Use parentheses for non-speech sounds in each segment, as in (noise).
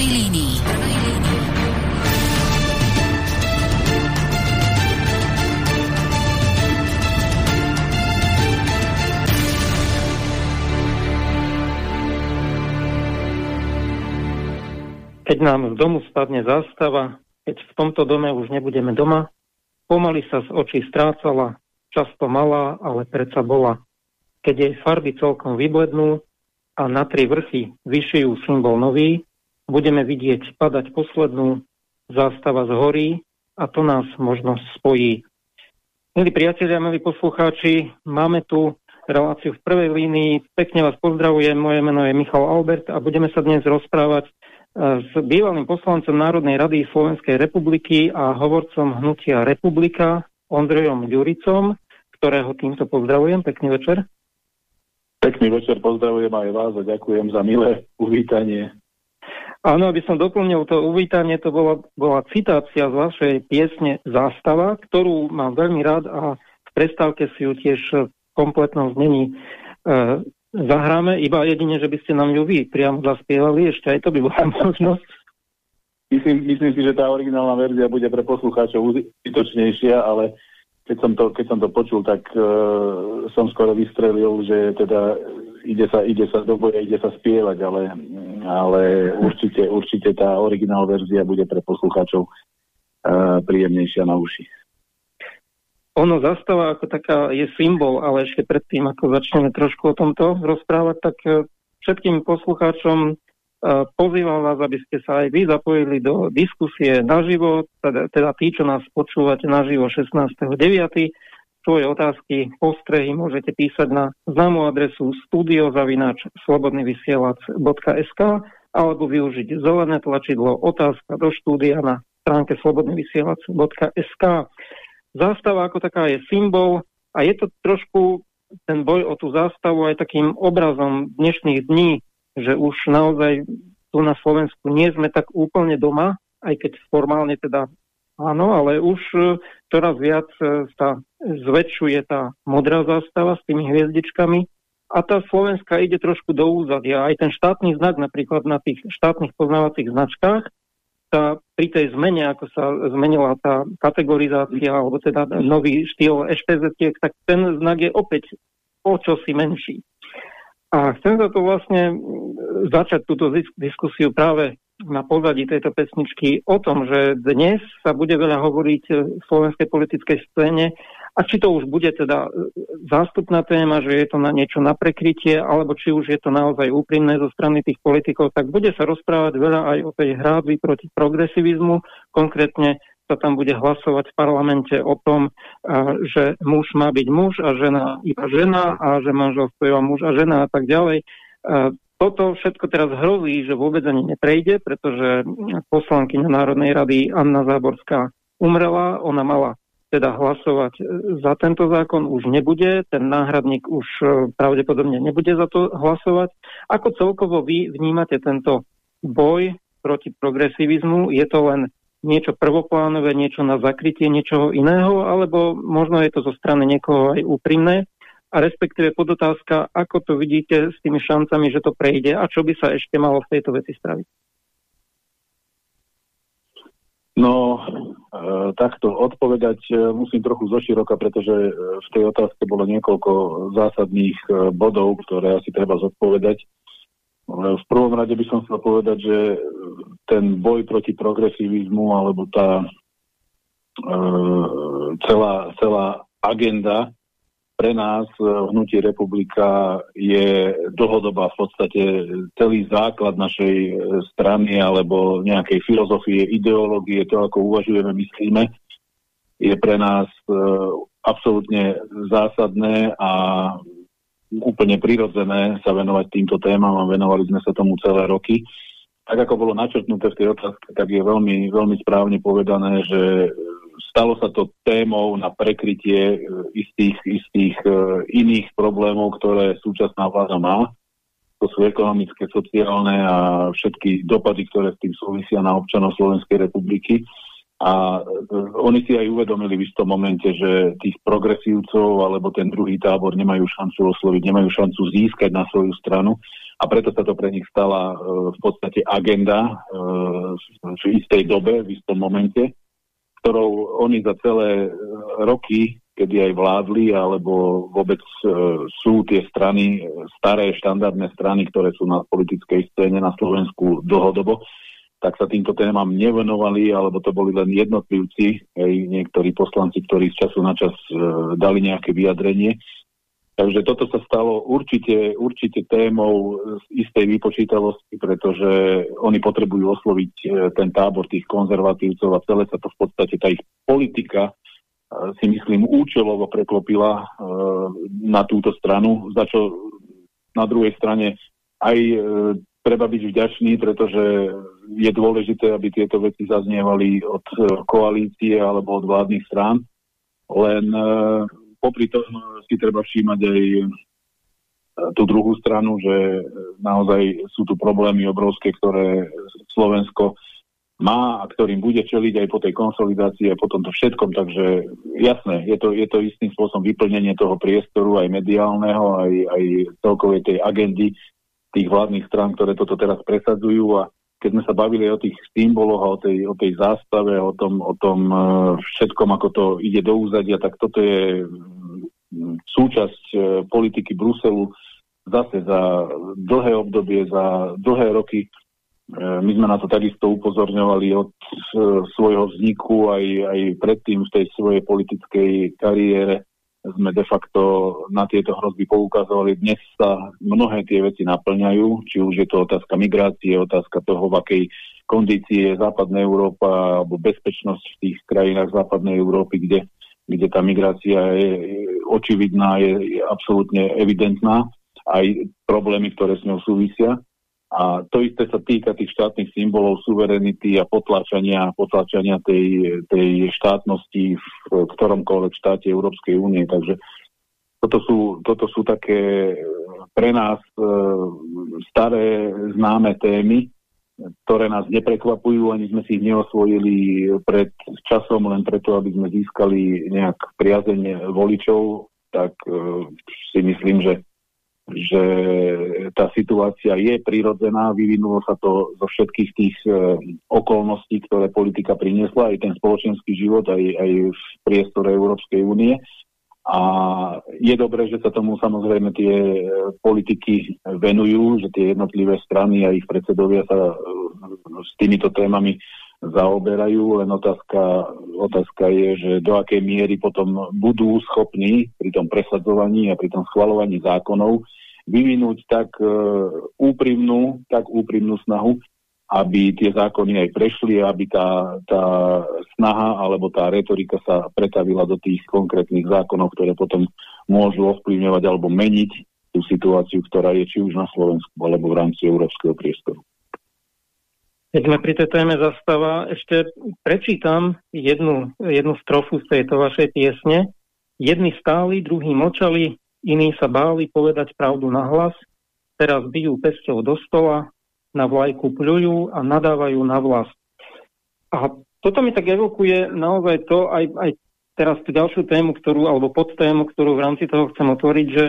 prvej línii. Keď nám z domu spadne zástava, keď v tomto dome už nebudeme doma, pomaly sa z očí strácala, často malá, ale predsa bola. Keď jej farby celkom vyblednú a na tri vrchy vyšijú symbol nový, budeme vidieť padať poslednú, zástava zhorí a to nás možno spojí. Milí priatelia, milí poslucháči, máme tu reláciu v prvej línii. Pekne vás pozdravujem, moje meno je Michal Albert a budeme sa dnes rozprávať s bývalým poslancom Národnej rady Slovenskej republiky a hovorcom hnutia Republika Ondrejom Ďuricom, ktorého týmto pozdravujem. Pekný večer. Pekný večer, pozdravujem aj vás a ďakujem za milé uvítanie. Áno, aby som doplnil to uvítanie, to bola, bola citácia z vašej piesne Zástava, ktorú mám veľmi rád a v prestávke si ju tiež v kompletnom znení e, zahráme, iba jedine, že by ste nám ju vy priamo zaspievali, ešte aj to by bola (laughs) možnosť. Myslím, myslím si, že tá originálna verzia bude pre poslucháčov užitočnejšia, ale keď som to, keď som to počul, tak uh, som skoro vystrelil, že teda ide sa, ide sa do boja, ide sa spievať, ale, ale určite, určite tá originálna verzia bude pre poslucháčov uh, príjemnejšia na uši ono zastáva ako taká je symbol, ale ešte predtým, ako začneme trošku o tomto rozprávať, tak e, všetkým poslucháčom e, pozývam vás, aby ste sa aj vy zapojili do diskusie naživo, teda, teda tí, čo nás počúvate naživo 16.9. Svoje otázky, postrehy môžete písať na známu adresu studiozavináč.slobodnyvysielac.sk alebo využiť zelené tlačidlo otázka do štúdia na stránke slobodnyvysielac.sk. Zástava ako taká je symbol a je to trošku ten boj o tú zástavu aj takým obrazom dnešných dní, že už naozaj tu na Slovensku nie sme tak úplne doma, aj keď formálne teda áno, ale už e, čoraz viac e, sa zväčšuje tá modrá zástava s tými hviezdičkami a tá Slovenska ide trošku do úzadia. Aj ten štátny znak napríklad na tých štátnych poznávacích značkách sa pri tej zmene, ako sa zmenila tá kategorizácia, alebo teda nový štýl štz tak ten znak je opäť o čosi menší. A chcem sa to vlastne začať túto diskusiu práve na pozadí tejto pesničky o tom, že dnes sa bude veľa hovoriť v slovenskej politickej scéne a či to už bude teda e, zástupná téma, že je to na niečo na prekrytie, alebo či už je to naozaj úprimné zo strany tých politikov, tak bude sa rozprávať veľa aj o tej hrádzi proti progresivizmu. Konkrétne sa tam bude hlasovať v parlamente o tom, že muž má byť muž a žena iba žena a že manželstvo je muž a žena a tak ďalej. Toto všetko teraz hrozí, že vôbec ani neprejde, pretože poslankyňa Národnej rady Anna Záborská umrela, ona mala teda hlasovať e, za tento zákon už nebude, ten náhradník už e, pravdepodobne nebude za to hlasovať. Ako celkovo vy vnímate tento boj proti progresivizmu? Je to len niečo prvoplánové, niečo na zakrytie niečoho iného, alebo možno je to zo strany niekoho aj úprimné? A respektíve podotázka, ako to vidíte s tými šancami, že to prejde a čo by sa ešte malo v tejto veci spraviť? No, e, takto odpovedať e, musím trochu zoširoka, pretože e, v tej otázke bolo niekoľko zásadných e, bodov, ktoré asi treba zodpovedať. V prvom rade by som chcel povedať, že ten boj proti progresivizmu alebo tá e, celá, celá agenda pre nás e, hnutí republika je dlhodobá v podstate celý základ našej e, strany alebo nejakej filozofie, ideológie, to ako uvažujeme, myslíme, je pre nás e, absolútne zásadné a úplne prirodzené sa venovať týmto témam a venovali sme sa tomu celé roky. Tak ako bolo načrtnuté v tej otázke, tak je veľmi, veľmi správne povedané, že stalo sa to témou na prekrytie e, istých, istých uh, iných problémov, ktoré súčasná vláda má. To sú ekonomické, sociálne a všetky dopady, ktoré s tým súvisia na občanov Slovenskej republiky. A oni si aj uvedomili v istom momente, že tých progresívcov alebo ten druhý tábor nemajú šancu osloviť, nemajú šancu získať na svoju stranu a preto sa to pre nich stala v podstate agenda v istej dobe, v istom momente, ktorou oni za celé roky kedy aj vládli, alebo vôbec e, sú tie strany, staré štandardné strany, ktoré sú na politickej scéne na Slovensku dlhodobo, tak sa týmto témam nevenovali, alebo to boli len jednotlivci, aj niektorí poslanci, ktorí z času na čas e, dali nejaké vyjadrenie. Takže toto sa stalo určite, určite témou z istej vypočítavosti, pretože oni potrebujú osloviť e, ten tábor tých konzervatívcov a celé sa to v podstate, tá ich politika si myslím, účelovo preklopila e, na túto stranu, za čo na druhej strane aj e, treba byť vďačný, pretože je dôležité, aby tieto veci zaznievali od e, koalície alebo od vládnych strán. Len popri tom si treba všímať aj tú druhú stranu, že naozaj sú tu problémy obrovské, ktoré Slovensko má a ktorým bude čeliť aj po tej konsolidácii a po tomto všetkom. Takže jasné, je to, je to istým spôsobom vyplnenie toho priestoru aj mediálneho, aj, aj celkovej tej agendy tých vládnych strán, ktoré toto teraz presadzujú a keď sme sa bavili o tých symboloch a o tej, o tej zástave, o tom, o tom e, všetkom, ako to ide do úzadia, tak toto je súčasť e, politiky Bruselu zase za dlhé obdobie, za dlhé roky. E, my sme na to takisto upozorňovali od svojho vzniku aj, aj predtým v tej svojej politickej kariére sme de facto na tieto hrozby poukazovali. Dnes sa mnohé tie veci naplňajú, či už je to otázka migrácie, otázka toho, v akej kondícii je západná Európa alebo bezpečnosť v tých krajinách západnej Európy, kde, kde tá migrácia je očividná, je, je absolútne evidentná, aj problémy, ktoré s ňou súvisia. A to isté sa týka tých štátnych symbolov suverenity a potlačania, potlačania tej, tej štátnosti v ktoromkoľvek štáte Európskej únie. Takže toto sú, toto sú také pre nás e, staré známe témy, ktoré nás neprekvapujú, ani sme si ich neosvojili pred časom len preto, aby sme získali nejak priazeň voličov, tak e, si myslím, že že tá situácia je prirodzená, vyvinulo sa to zo všetkých tých e, okolností, ktoré politika priniesla, aj ten spoločenský život, aj, aj v priestore Európskej únie. A je dobré, že sa tomu samozrejme tie e, politiky venujú, že tie jednotlivé strany a ich predsedovia sa e, s týmito témami zaoberajú, len otázka, otázka je, že do akej miery potom budú schopní pri tom presadzovaní a pri tom schvalovaní zákonov vyvinúť tak e, úprimnú, tak úprimnú snahu, aby tie zákony aj prešli, aby tá, tá snaha alebo tá retorika sa pretavila do tých konkrétnych zákonov, ktoré potom môžu ovplyvňovať alebo meniť tú situáciu, ktorá je či už na Slovensku alebo v rámci európskeho priestoru. Keď sme pri tej téme zastava, ešte prečítam jednu, jednu strofu z tejto vašej piesne. Jedni stáli, druhí močali, Iní sa báli povedať pravdu na hlas, teraz bijú pesťou do stola, na vlajku pľujú a nadávajú na vlast. A toto mi tak evokuje naozaj to, aj, aj teraz tú ďalšiu tému, ktorú, alebo podtému, ktorú v rámci toho chcem otvoriť, že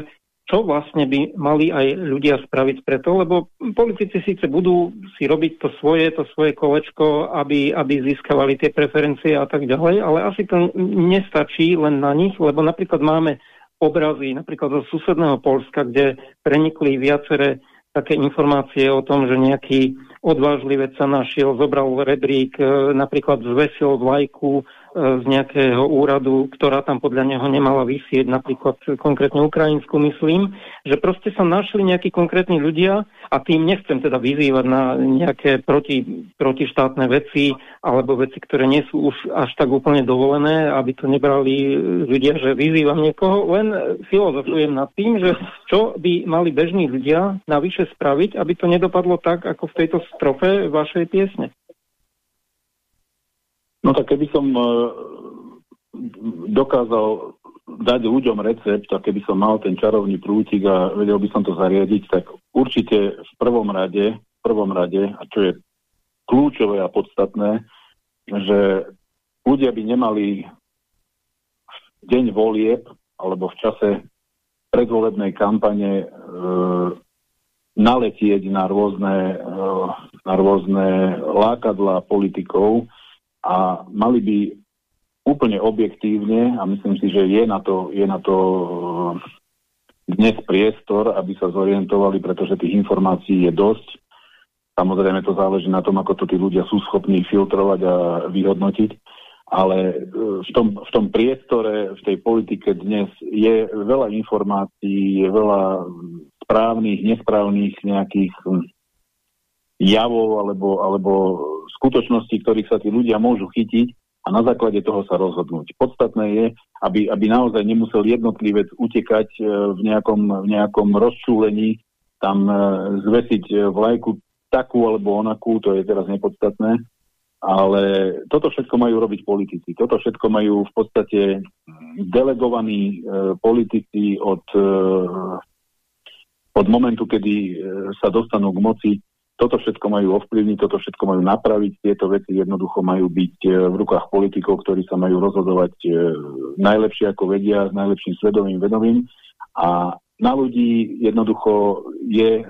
čo vlastne by mali aj ľudia spraviť preto, lebo politici síce budú si robiť to svoje, to svoje kolečko, aby, aby získavali tie preferencie a tak ďalej, ale asi to nestačí len na nich, lebo napríklad máme obrazy napríklad zo susedného Polska, kde prenikli viaceré také informácie o tom, že nejaký odvážlivec sa našiel, zobral rebrík, e, napríklad zvesil vlajku z nejakého úradu, ktorá tam podľa neho nemala vysieť, napríklad konkrétne Ukrajinsku myslím, že proste sa našli nejakí konkrétni ľudia a tým nechcem teda vyzývať na nejaké proti, protištátne veci alebo veci, ktoré nie sú už až tak úplne dovolené, aby to nebrali ľudia, že vyzývam niekoho, len filozofujem nad tým, že čo by mali bežní ľudia navyše spraviť, aby to nedopadlo tak, ako v tejto strofe vašej piesne. No tak keby som uh, dokázal dať ľuďom recept a keby som mal ten čarovný prútik a vedel by som to zariadiť, tak určite v prvom rade, v prvom rade, a čo je kľúčové a podstatné, že ľudia by nemali v deň volieb alebo v čase predvolebnej kampane e, naletieť na rôzne, e, na rôzne lákadlá politikov a mali by úplne objektívne, a myslím si, že je na to, je na to e, dnes priestor, aby sa zorientovali, pretože tých informácií je dosť. Samozrejme to záleží na tom, ako to tí ľudia sú schopní filtrovať a vyhodnotiť ale e, v tom, v tom priestore, v tej politike dnes je veľa informácií, je veľa správnych, nesprávnych nejakých javov alebo, alebo skutočností, ktorých sa tí ľudia môžu chytiť a na základe toho sa rozhodnúť. Podstatné je, aby, aby naozaj nemusel jednotlivec utekať e, v nejakom, v nejakom rozčúlení, tam e, zvesiť vlajku takú alebo onakú, to je teraz nepodstatné, ale toto všetko majú robiť politici. Toto všetko majú v podstate delegovaní e, politici od, e, od momentu, kedy e, sa dostanú k moci. Toto všetko majú ovplyvniť, toto všetko majú napraviť. Tieto veci jednoducho majú byť e, v rukách politikov, ktorí sa majú rozhodovať e, najlepšie ako vedia, s najlepším svedomým vedomím. A na ľudí jednoducho je e,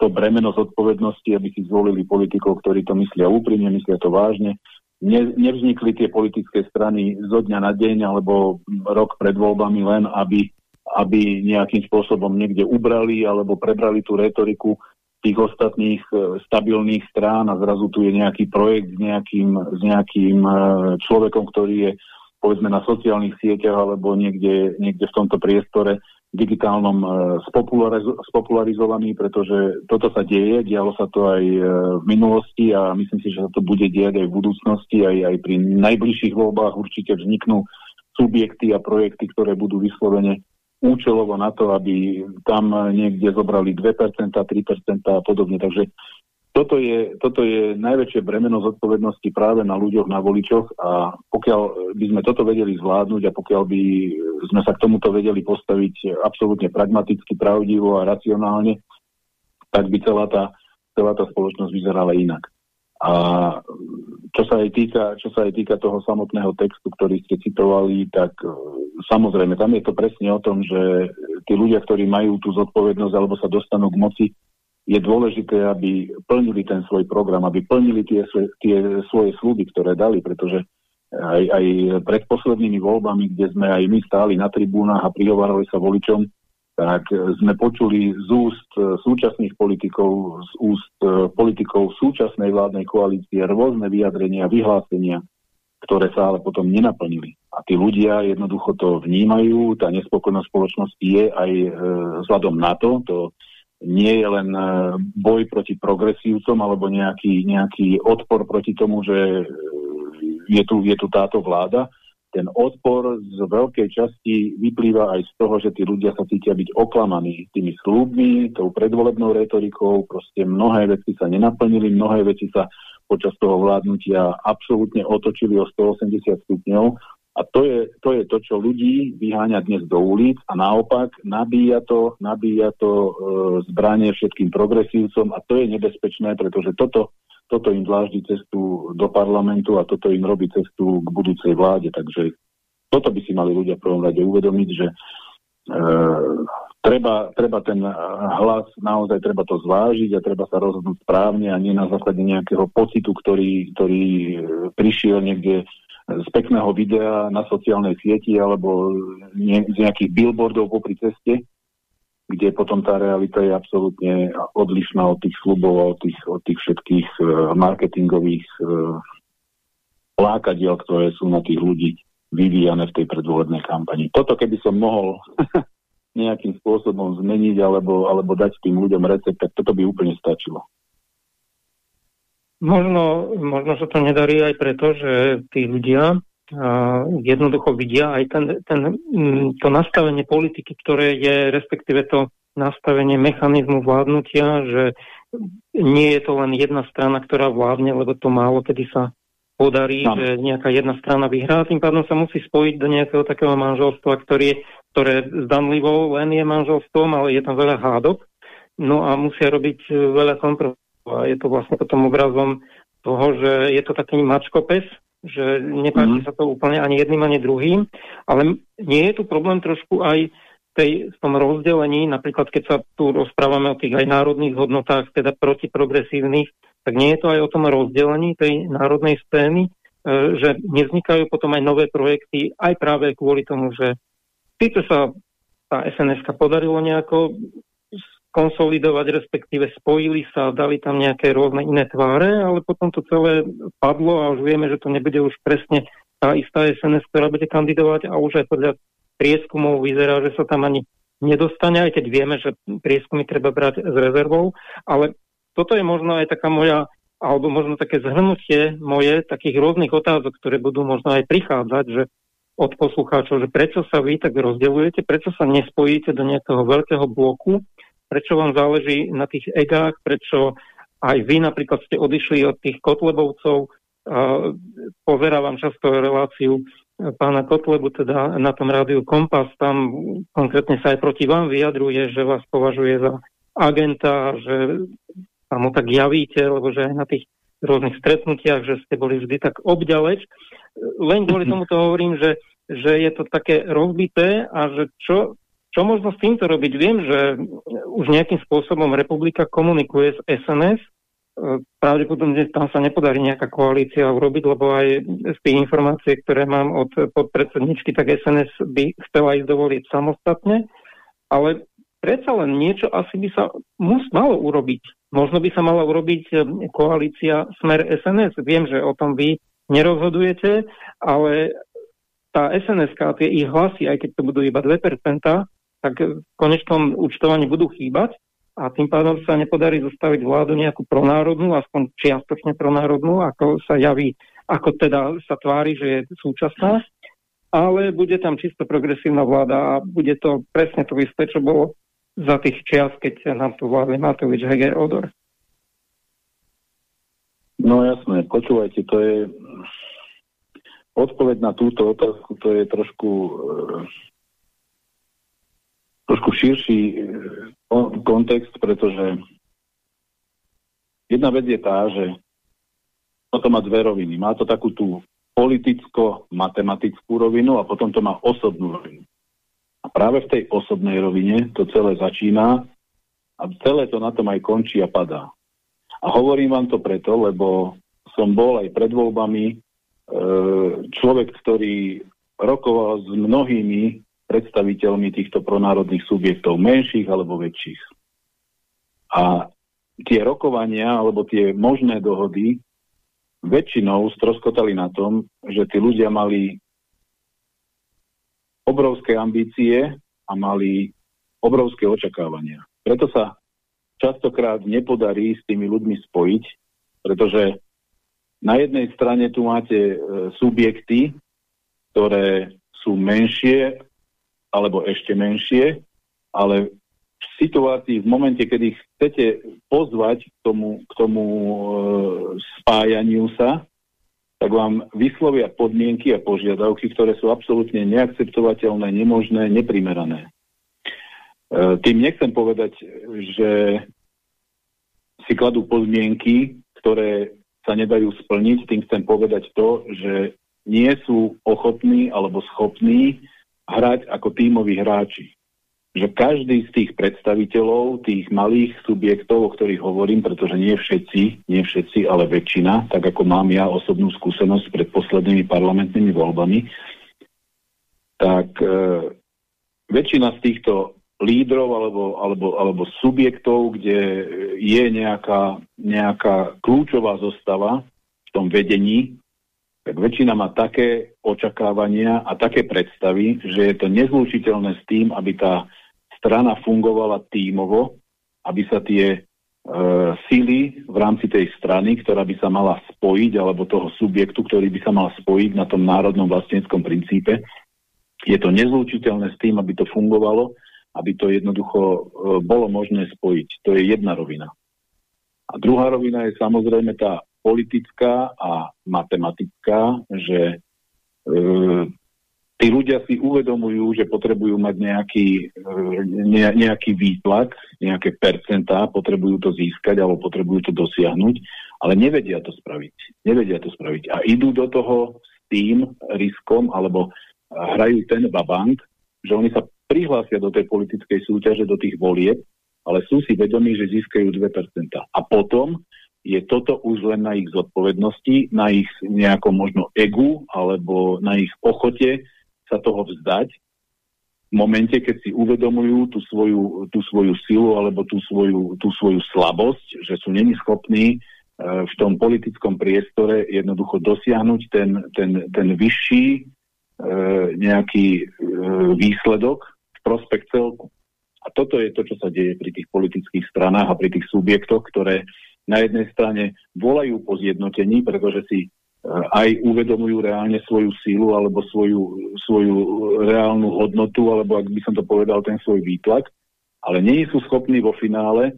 to bremeno zodpovednosti, aby si zvolili politikov, ktorí to myslia úprimne, myslia to vážne. Ne, nevznikli tie politické strany zo dňa na deň alebo rok pred voľbami len, aby, aby nejakým spôsobom niekde ubrali alebo prebrali tú retoriku tých ostatných e, stabilných strán a zrazu tu je nejaký projekt s nejakým, s nejakým e, človekom, ktorý je povedzme na sociálnych sieťach alebo niekde, niekde v tomto priestore digitálnom e, spopularizo spopularizovaný, pretože toto sa deje, dialo sa to aj v minulosti a myslím si, že sa to bude diať aj v budúcnosti, aj, aj pri najbližších voľbách určite vzniknú subjekty a projekty, ktoré budú vyslovene účelovo na to, aby tam niekde zobrali 2%, 3% a podobne. Takže toto je, toto je najväčšie bremeno zodpovednosti práve na ľuďoch, na voličoch a pokiaľ by sme toto vedeli zvládnuť a pokiaľ by sme sa k tomuto vedeli postaviť absolútne pragmaticky, pravdivo a racionálne, tak by celá tá, celá tá spoločnosť vyzerala inak. A čo sa, aj týka, čo sa aj týka toho samotného textu, ktorý ste citovali, tak e, samozrejme, tam je to presne o tom, že tí ľudia, ktorí majú tú zodpovednosť alebo sa dostanú k moci, je dôležité, aby plnili ten svoj program, aby plnili tie, tie svoje sluby, ktoré dali, pretože aj, aj pred poslednými voľbami, kde sme aj my stáli na tribúnach a prihovárali sa voličom, tak sme počuli z úst súčasných politikov, z úst politikov súčasnej vládnej koalície rôzne vyjadrenia, vyhlásenia, ktoré sa ale potom nenaplnili. A tí ľudia jednoducho to vnímajú, tá nespokojnosť spoločnosti je aj e, vzhľadom na to, to nie je len e, boj proti progresívcom alebo nejaký, nejaký odpor proti tomu, že e, je tu, je tu táto vláda. Ten odpor z veľkej časti vyplýva aj z toho, že tí ľudia sa cítia byť oklamaní tými slúbmi, tou predvolebnou retorikou, proste mnohé veci sa nenaplnili, mnohé veci sa počas toho vládnutia absolútne otočili o 180 stupňov. A to je, to je to, čo ľudí vyháňa dnes do ulic a naopak nabíja to, nabíja to e, zbranie všetkým progresívcom a to je nebezpečné, pretože toto, toto im dláždi cestu do parlamentu a toto im robí cestu k budúcej vláde. Takže toto by si mali ľudia v prvom rade uvedomiť, že e, treba, treba ten hlas, naozaj treba to zvážiť a treba sa rozhodnúť správne a nie na základe nejakého pocitu, ktorý, ktorý prišiel niekde z pekného videa na sociálnej sieti alebo ne, z nejakých billboardov popri ceste, kde potom tá realita je absolútne odlišná od tých slubov a od tých, od tých všetkých uh, marketingových uh, lákadiel, ktoré sú na tých ľudí vyvíjane v tej predvolebnej kampani. Toto keby som mohol (laughs) nejakým spôsobom zmeniť alebo, alebo dať tým ľuďom recept, tak toto by úplne stačilo. Možno, možno sa to nedarí aj preto, že tí ľudia jednoducho vidia aj ten, ten, to nastavenie politiky, ktoré je respektíve to nastavenie mechanizmu vládnutia, že nie je to len jedna strana, ktorá vládne, lebo to málo kedy sa podarí, no. že nejaká jedna strana vyhrá, tým pádom sa musí spojiť do nejakého takého manželstva, ktorý, ktoré zdanlivo len je manželstvom, ale je tam veľa hádok, no a musia robiť veľa kompromisov a je to vlastne potom obrazom toho, že je to taký mačkopes že nepáči mm. sa to úplne ani jedným, ani druhým, ale nie je tu problém trošku aj tej, v tom rozdelení, napríklad keď sa tu rozprávame o tých aj národných hodnotách, teda protiprogresívnych, tak nie je to aj o tom rozdelení tej národnej scény, e, že nevznikajú potom aj nové projekty, aj práve kvôli tomu, že síce sa tá sns podarilo nejako konsolidovať, respektíve spojili sa, dali tam nejaké rôzne iné tváre, ale potom to celé padlo a už vieme, že to nebude už presne tá istá SNS, ktorá bude kandidovať a už aj podľa prieskumov vyzerá, že sa tam ani nedostane, aj keď vieme, že prieskumy treba brať s rezervou, ale toto je možno aj taká moja, alebo možno také zhrnutie moje takých rôznych otázok, ktoré budú možno aj prichádzať, že od poslucháčov, že prečo sa vy tak rozdeľujete, prečo sa nespojíte do nejakého veľkého bloku, prečo vám záleží na tých egách, prečo aj vy napríklad ste odišli od tých Kotlebovcov, pozerávam často reláciu pána Kotlebu, teda na tom rádiu Kompas, tam konkrétne sa aj proti vám vyjadruje, že vás považuje za agenta, že sa mu tak javíte, lebo že aj na tých rôznych stretnutiach, že ste boli vždy tak obďaleč. Len kvôli (laughs) tomu to hovorím, že, že je to také rozbité a že čo, čo možno s týmto robiť? Viem, že už nejakým spôsobom republika komunikuje s SNS. Pravdepodobne tam sa nepodarí nejaká koalícia urobiť, lebo aj z tých informácií, ktoré mám od podpredsedničky, tak SNS by chcela ísť dovoliť samostatne. Ale predsa len niečo asi by sa mus malo urobiť. Možno by sa mala urobiť eh, koalícia Smer SNS. Viem, že o tom vy nerozhodujete, ale tá SNS, tie ich hlasy, aj keď to budú iba 2%, tak v konečnom účtovaní budú chýbať a tým pádom sa nepodarí zostaviť vládu nejakú pronárodnú, aspoň čiastočne pronárodnú, ako sa javí, ako teda sa tvári, že je súčasná, ale bude tam čisto progresívna vláda a bude to presne to isté, čo bolo za tých čias, keď nám tu vládli Matovič, Heger, Odor. No jasné, počúvajte, to je odpoveď na túto otázku, to je trošku trošku širší eh, kontext, pretože jedna vec je tá, že to má dve roviny. Má to takú tú politicko-matematickú rovinu a potom to má osobnú rovinu. A práve v tej osobnej rovine to celé začína a celé to na tom aj končí a padá. A hovorím vám to preto, lebo som bol aj pred voľbami e, človek, ktorý rokoval s mnohými predstaviteľmi týchto pronárodných subjektov, menších alebo väčších. A tie rokovania alebo tie možné dohody väčšinou stroskotali na tom, že tí ľudia mali obrovské ambície a mali obrovské očakávania. Preto sa častokrát nepodarí s tými ľuďmi spojiť, pretože na jednej strane tu máte e, subjekty, ktoré sú menšie alebo ešte menšie, ale v situácii, v momente, kedy chcete pozvať k tomu, k tomu e, spájaniu sa, tak vám vyslovia podmienky a požiadavky, ktoré sú absolútne neakceptovateľné, nemožné, neprimerané. E, tým nechcem povedať, že si kladú podmienky, ktoré sa nedajú splniť, tým chcem povedať to, že nie sú ochotní alebo schopní hrať ako tímoví hráči. Že každý z tých predstaviteľov, tých malých subjektov, o ktorých hovorím, pretože nie všetci, nie všetci, ale väčšina, tak ako mám ja osobnú skúsenosť pred poslednými parlamentnými voľbami, tak e, väčšina z týchto lídrov alebo, alebo, alebo subjektov, kde je nejaká, nejaká kľúčová zostava v tom vedení, tak väčšina má také očakávania a také predstavy, že je to nezlúčiteľné s tým, aby tá strana fungovala tímovo, aby sa tie e, síly v rámci tej strany, ktorá by sa mala spojiť, alebo toho subjektu, ktorý by sa mal spojiť na tom národnom vlastníckom princípe, je to nezlúčiteľné s tým, aby to fungovalo, aby to jednoducho e, bolo možné spojiť. To je jedna rovina. A druhá rovina je samozrejme tá politická a matematická, že e, tí ľudia si uvedomujú, že potrebujú mať nejaký, ne, nejaký výtlak, nejaké percentá, potrebujú to získať alebo potrebujú to dosiahnuť, ale nevedia to spraviť. Nevedia to spraviť. A idú do toho s tým riskom alebo hrajú ten babank, že oni sa prihlásia do tej politickej súťaže, do tých volieb, ale sú si vedomí, že získajú 2%. A potom je toto už len na ich zodpovednosti, na ich nejakom možno egu alebo na ich ochote sa toho vzdať v momente, keď si uvedomujú tú svoju, tú svoju silu alebo tú svoju, tú svoju slabosť, že sú není schopní e, v tom politickom priestore jednoducho dosiahnuť ten, ten, ten vyšší e, nejaký e, výsledok v prospekt celku. A toto je to, čo sa deje pri tých politických stranách a pri tých subjektoch, ktoré na jednej strane volajú po zjednotení, pretože si aj uvedomujú reálne svoju sílu alebo svoju, svoju reálnu hodnotu, alebo ak by som to povedal, ten svoj výtlak, ale nie sú schopní vo finále e,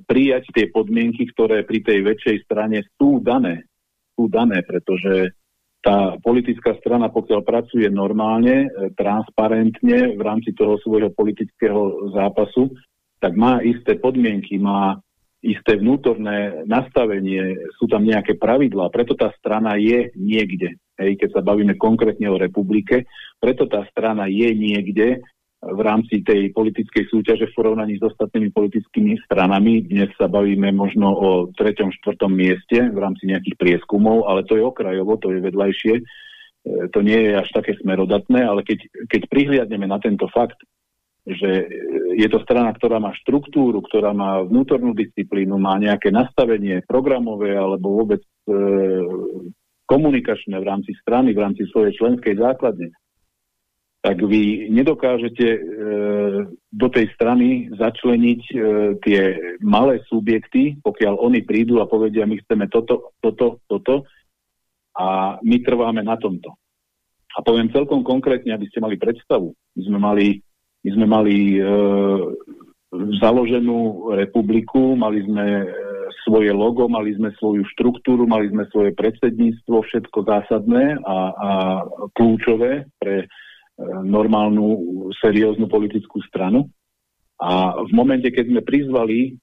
prijať tie podmienky, ktoré pri tej väčšej strane sú dané. Sú dané, pretože tá politická strana, pokiaľ pracuje normálne, transparentne v rámci toho svojho politického zápasu, tak má isté podmienky, má isté vnútorné nastavenie, sú tam nejaké pravidlá, preto tá strana je niekde. Hej, keď sa bavíme konkrétne o republike, preto tá strana je niekde v rámci tej politickej súťaže v porovnaní s ostatnými politickými stranami. Dnes sa bavíme možno o treťom, štvrtom mieste v rámci nejakých prieskumov, ale to je okrajovo, to je vedľajšie. E, to nie je až také smerodatné, ale keď, keď prihliadneme na tento fakt, že je to strana, ktorá má štruktúru, ktorá má vnútornú disciplínu, má nejaké nastavenie programové alebo vôbec e, komunikačné v rámci strany, v rámci svojej členskej základne, tak vy nedokážete e, do tej strany začleniť e, tie malé subjekty, pokiaľ oni prídu a povedia, my chceme toto, toto, toto a my trváme na tomto. A poviem celkom konkrétne, aby ste mali predstavu. My sme mali my sme mali e, založenú republiku, mali sme e, svoje logo, mali sme svoju štruktúru, mali sme svoje predsedníctvo, všetko zásadné a, a kľúčové pre e, normálnu, serióznu politickú stranu. A v momente, keď sme prizvali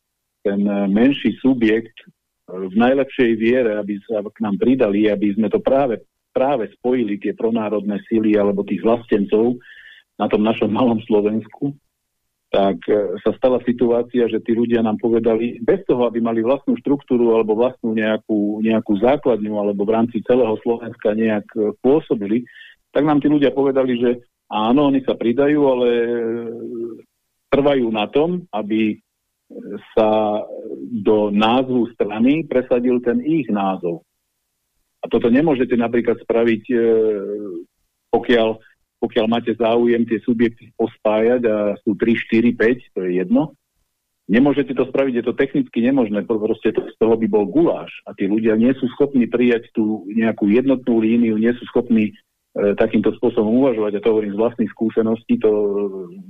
ten menší subjekt e, v najlepšej viere, aby sa k nám pridali, aby sme to práve, práve spojili, tie pronárodné síly alebo tých vlastencov, na tom našom malom Slovensku, tak e, sa stala situácia, že tí ľudia nám povedali, bez toho, aby mali vlastnú štruktúru alebo vlastnú nejakú, nejakú základňu alebo v rámci celého Slovenska nejak e, pôsobili, tak nám tí ľudia povedali, že áno, oni sa pridajú, ale e, trvajú na tom, aby sa do názvu strany presadil ten ich názov. A toto nemôžete napríklad spraviť, pokiaľ pokiaľ máte záujem tie subjekty pospájať a sú 3, 4, 5, to je jedno, nemôžete to spraviť, je to technicky nemožné, proste to, z toho by bol guláš a tí ľudia nie sú schopní prijať tú nejakú jednotnú líniu, nie sú schopní e, takýmto spôsobom uvažovať, a to hovorím z vlastných skúseností, to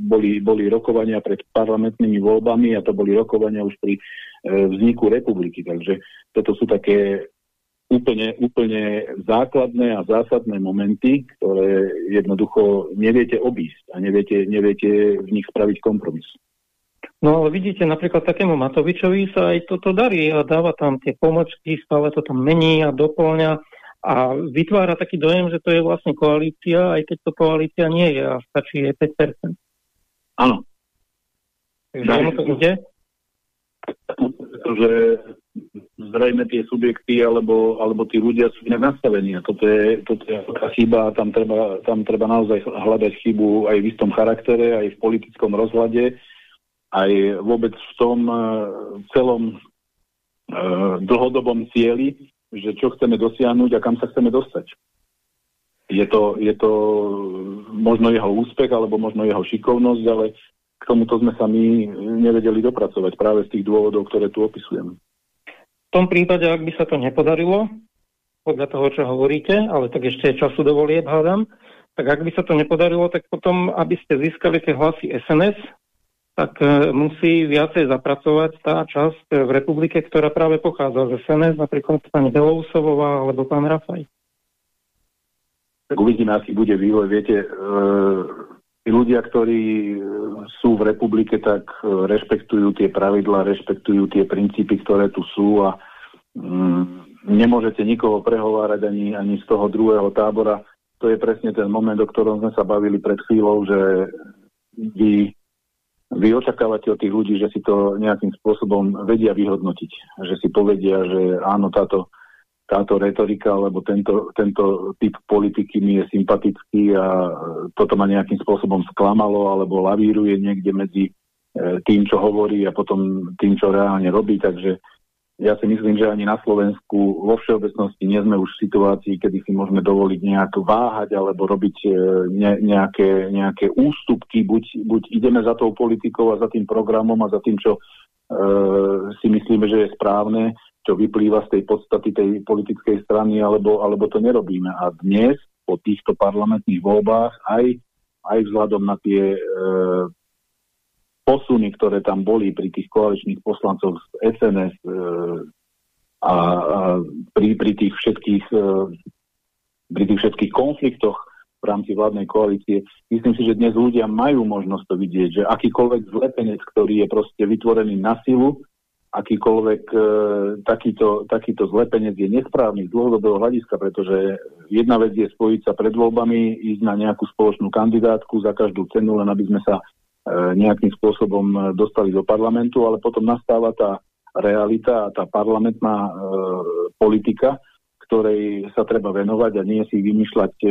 boli, boli rokovania pred parlamentnými voľbami a to boli rokovania už pri e, vzniku republiky, takže toto sú také úplne, úplne základné a zásadné momenty, ktoré jednoducho neviete obísť a neviete, neviete v nich spraviť kompromis. No ale vidíte, napríklad takému Matovičovi sa aj toto darí a dáva tam tie pomočky, stále to tam mení a doplňa a vytvára taký dojem, že to je vlastne koalícia, aj keď to koalícia nie je a stačí je 5%. Áno. Takže to ide? Že zrejme tie subjekty alebo, alebo tí ľudia sú inak nastavení. A toto je, toto je veľká chyba, tam treba, tam treba naozaj hľadať chybu aj v istom charaktere, aj v politickom rozhľade, aj vôbec v tom uh, celom uh, dlhodobom cieli, že čo chceme dosiahnuť a kam sa chceme dostať. Je to, je to možno jeho úspech, alebo možno jeho šikovnosť, ale k tomuto sme sa my nevedeli dopracovať práve z tých dôvodov, ktoré tu opisujem tom prípade, ak by sa to nepodarilo, podľa toho, čo hovoríte, ale tak ešte času dovolie, hádam, tak ak by sa to nepodarilo, tak potom, aby ste získali tie hlasy SNS, tak e, musí viacej zapracovať tá časť v republike, ktorá práve pochádza z SNS, napríklad pani Belousovová alebo pán Rafaj. tak uvidíme, aký bude vývoj. Viete, e, ľudia, ktorí sú v republike, tak e, rešpektujú tie pravidla, rešpektujú tie princípy, ktoré tu sú a mm, nemôžete nikoho prehovárať ani, ani z toho druhého tábora. To je presne ten moment, o ktorom sme sa bavili pred chvíľou, že vy, vy očakávate od tých ľudí, že si to nejakým spôsobom vedia vyhodnotiť. Že si povedia, že áno, táto táto retorika alebo tento, tento typ politiky mi je sympatický a toto ma nejakým spôsobom sklamalo alebo lavíruje niekde medzi e, tým, čo hovorí a potom tým, čo reálne robí. Takže ja si myslím, že ani na Slovensku vo všeobecnosti nie sme už v situácii, kedy si môžeme dovoliť nejak váhať alebo robiť e, ne, nejaké, nejaké ústupky. Buď, buď ideme za tou politikou a za tým programom a za tým, čo e, si myslíme, že je správne, čo vyplýva z tej podstaty tej politickej strany, alebo, alebo to nerobíme. A dnes, po týchto parlamentných voľbách, aj, aj vzhľadom na tie e, posuny, ktoré tam boli pri tých koaličných poslancov z SNS e, a, pri, pri tých všetkých e, pri tých všetkých konfliktoch v rámci vládnej koalície. Myslím si, že dnes ľudia majú možnosť to vidieť, že akýkoľvek zlepenec, ktorý je proste vytvorený na silu, akýkoľvek e, takýto, takýto zlepenec je nesprávny z dlhodobého hľadiska, pretože jedna vec je spojiť sa pred voľbami, ísť na nejakú spoločnú kandidátku za každú cenu, len aby sme sa nejakým spôsobom dostali do parlamentu, ale potom nastáva tá realita a tá parlamentná e, politika, ktorej sa treba venovať a nie si vymýšľať e,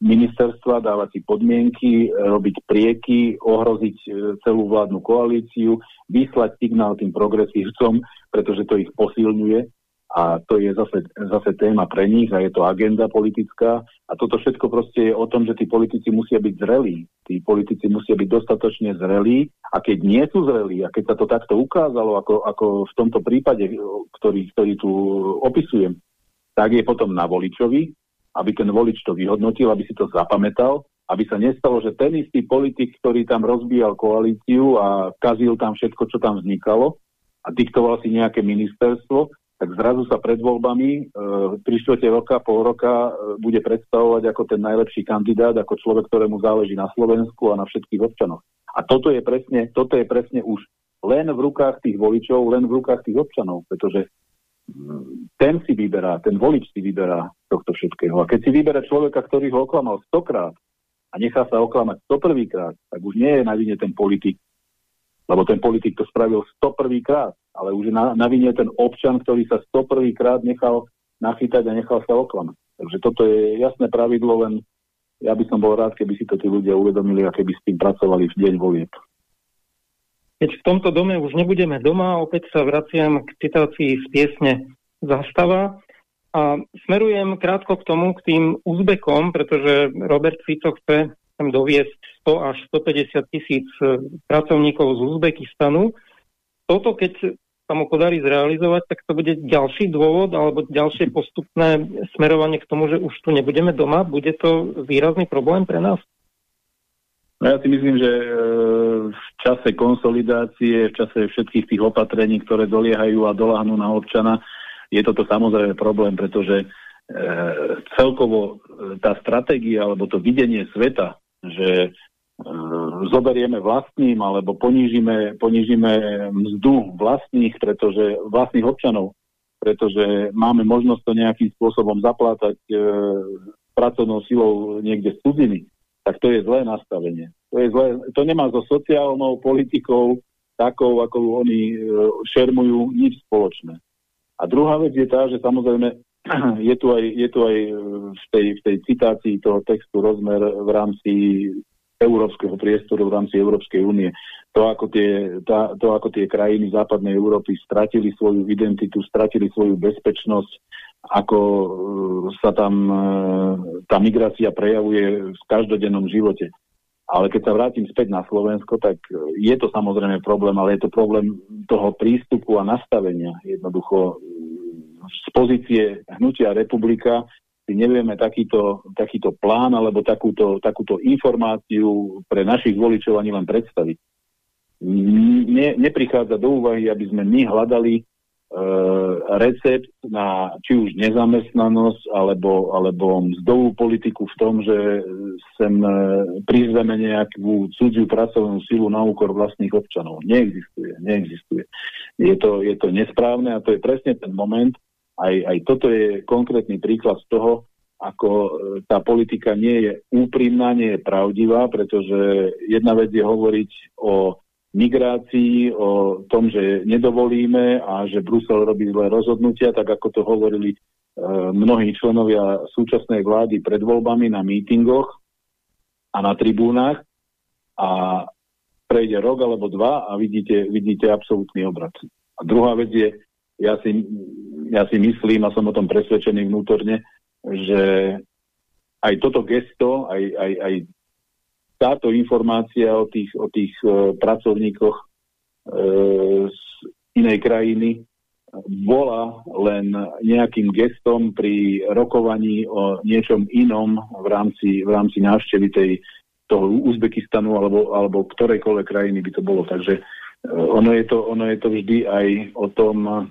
ministerstva, dávať si podmienky, e, robiť prieky, ohroziť e, celú vládnu koalíciu, vyslať signál tým progresívcom, pretože to ich posilňuje a to je zase, zase téma pre nich a je to agenda politická a toto všetko proste je o tom, že tí politici musia byť zrelí. Tí politici musia byť dostatočne zrelí a keď nie sú zrelí a keď sa to takto ukázalo, ako, ako v tomto prípade, ktorý, ktorý tu opisujem, tak je potom na voličovi, aby ten volič to vyhodnotil, aby si to zapamätal, aby sa nestalo, že ten istý politik, ktorý tam rozbíjal koalíciu a kazil tam všetko, čo tam vznikalo a diktoval si nejaké ministerstvo, tak zrazu sa pred voľbami e, tri štvrte roka, pol roka e, bude predstavovať ako ten najlepší kandidát, ako človek, ktorému záleží na Slovensku a na všetkých občanoch. A toto je presne, toto je presne už len v rukách tých voličov, len v rukách tých občanov, pretože ten si vyberá, ten volič si vyberá tohto všetkého. A keď si vyberá človeka, ktorý ho oklamal stokrát a nechá sa oklamať 101 krát, tak už nie je na vine ten politik, lebo ten politik to spravil 101 krát, ale už na, na vine ten občan, ktorý sa 101 krát nechal nachytať a nechal sa oklamať. Takže toto je jasné pravidlo, len ja by som bol rád, keby si to tí ľudia uvedomili a keby s tým pracovali v deň volieb. Keď v tomto dome už nebudeme doma, opäť sa vraciam k citácii z piesne Zastava a smerujem krátko k tomu, k tým Uzbekom, pretože Robert Fico chce tam doviesť 100 až 150 tisíc e, pracovníkov z Uzbekistanu. Toto, keď sa mu podarí zrealizovať, tak to bude ďalší dôvod alebo ďalšie postupné smerovanie k tomu, že už tu nebudeme doma. Bude to výrazný problém pre nás? No ja si myslím, že e, v čase konsolidácie, v čase všetkých tých opatrení, ktoré doliehajú a doláhnú na občana, je toto samozrejme problém, pretože e, celkovo tá stratégia alebo to videnie sveta, že e, zoberieme vlastným alebo ponížime, ponížime mzdu vlastných, pretože vlastných občanov, pretože máme možnosť to nejakým spôsobom zaplátať e, pracovnou silou niekde z cudziny tak to je zlé nastavenie. To, je zlé, to nemá so sociálnou politikou takou, ako oni e, šermujú, nič spoločné. A druhá vec je tá, že samozrejme (clears throat) je tu aj, je tu aj e, v, tej, v tej citácii toho textu rozmer v rámci európskeho priestoru, v rámci Európskej únie. To ako, tie, to, ako tie krajiny západnej Európy stratili svoju identitu, stratili svoju bezpečnosť, ako e, sa tam e, tá migrácia prejavuje v každodennom živote. Ale keď sa vrátim späť na Slovensko, tak je to samozrejme problém, ale je to problém toho prístupu a nastavenia. Jednoducho z pozície hnutia republika si nevieme takýto, takýto plán alebo takúto, takúto informáciu pre našich voličov ani len predstaviť. Ne, neprichádza do úvahy, aby sme my hľadali recept na či už nezamestnanosť alebo, alebo mzdovú politiku v tom, že sem e, prizveme nejakú cudziu pracovnú silu na úkor vlastných občanov. Neexistuje, neexistuje. Je to, je to nesprávne a to je presne ten moment, aj, aj toto je konkrétny príklad z toho, ako e, tá politika nie je úprimná, nie je pravdivá, pretože jedna vec je hovoriť o migrácii, o tom, že nedovolíme a že Brusel robí zlé rozhodnutia, tak ako to hovorili e, mnohí členovia súčasnej vlády pred voľbami na mítingoch a na tribúnach a prejde rok alebo dva a vidíte, vidíte absolútny obrad. A druhá vec je, ja si, ja si myslím a som o tom presvedčený vnútorne, že aj toto gesto, aj, aj, aj táto informácia o tých, o tých uh, pracovníkoch uh, z inej krajiny bola len nejakým gestom pri rokovaní o niečom inom v rámci, v rámci návštevy tej, toho Uzbekistanu alebo, alebo ktorejkoľvek krajiny by to bolo. Takže uh, ono, je to, ono je to vždy aj o tom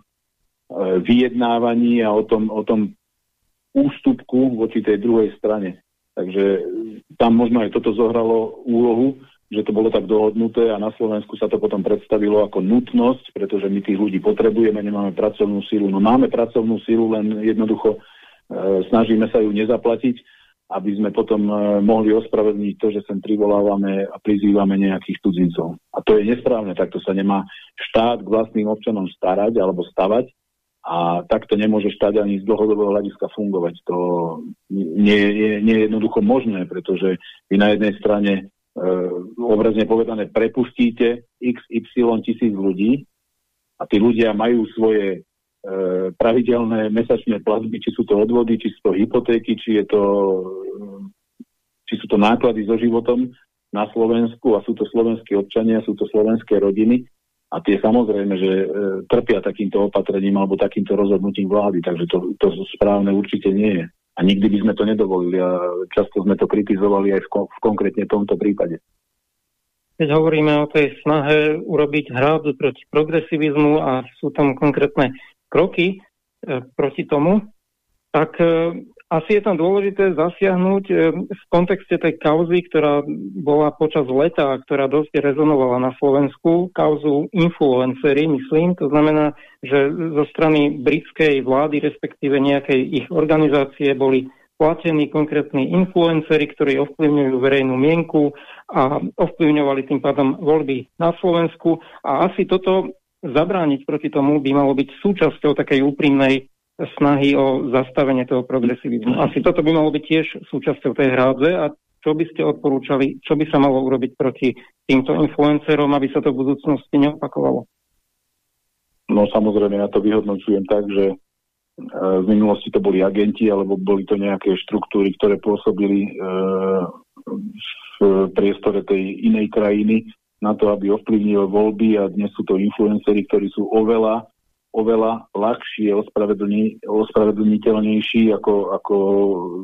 vyjednávaní a o tom, o tom ústupku voči tej druhej strane. Takže tam možno aj toto zohralo úlohu, že to bolo tak dohodnuté a na Slovensku sa to potom predstavilo ako nutnosť, pretože my tých ľudí potrebujeme, nemáme pracovnú sílu. No máme pracovnú sílu, len jednoducho e, snažíme sa ju nezaplatiť, aby sme potom e, mohli ospravedlniť to, že sem privolávame a prizývame nejakých cudzincov. A to je nesprávne, takto sa nemá štát k vlastným občanom starať alebo stavať, a takto nemôže štát ani z dlhodobého hľadiska fungovať. To nie, nie, nie je jednoducho možné, pretože vy na jednej strane e, obrazne povedané prepustíte x, y tisíc ľudí a tí ľudia majú svoje e, pravidelné mesačné platby, či sú to odvody, či sú to hypotéky, či, je to, či sú to náklady so životom na Slovensku a sú to slovenskí občania, sú to slovenské rodiny a tie samozrejme, že e, trpia takýmto opatrením alebo takýmto rozhodnutím vlády, takže to, to správne určite nie je. A nikdy by sme to nedovolili a často sme to kritizovali aj v, ko v konkrétne tomto prípade. Keď hovoríme o tej snahe urobiť hrádzu proti progresivizmu a sú tam konkrétne kroky e, proti tomu, tak e, asi je tam dôležité zasiahnuť e, v kontexte tej kauzy, ktorá bola počas leta ktorá dosť rezonovala na Slovensku, kauzu influencery, myslím. To znamená, že zo strany britskej vlády, respektíve nejakej ich organizácie, boli platení konkrétni influencery, ktorí ovplyvňujú verejnú mienku a ovplyvňovali tým pádom voľby na Slovensku. A asi toto zabrániť proti tomu by malo byť súčasťou takej úprimnej snahy o zastavenie toho progresivizmu. Asi toto by malo byť tiež súčasťou tej hrádze a čo by ste odporúčali, čo by sa malo urobiť proti týmto influencerom, aby sa to v budúcnosti neopakovalo? No samozrejme, ja to vyhodnocujem tak, že e, v minulosti to boli agenti, alebo boli to nejaké štruktúry, ktoré pôsobili e, v priestore tej inej krajiny na to, aby ovplyvnili voľby a dnes sú to influenceri, ktorí sú oveľa oveľa ľahšie ospravedlniteľnejší, ako, ako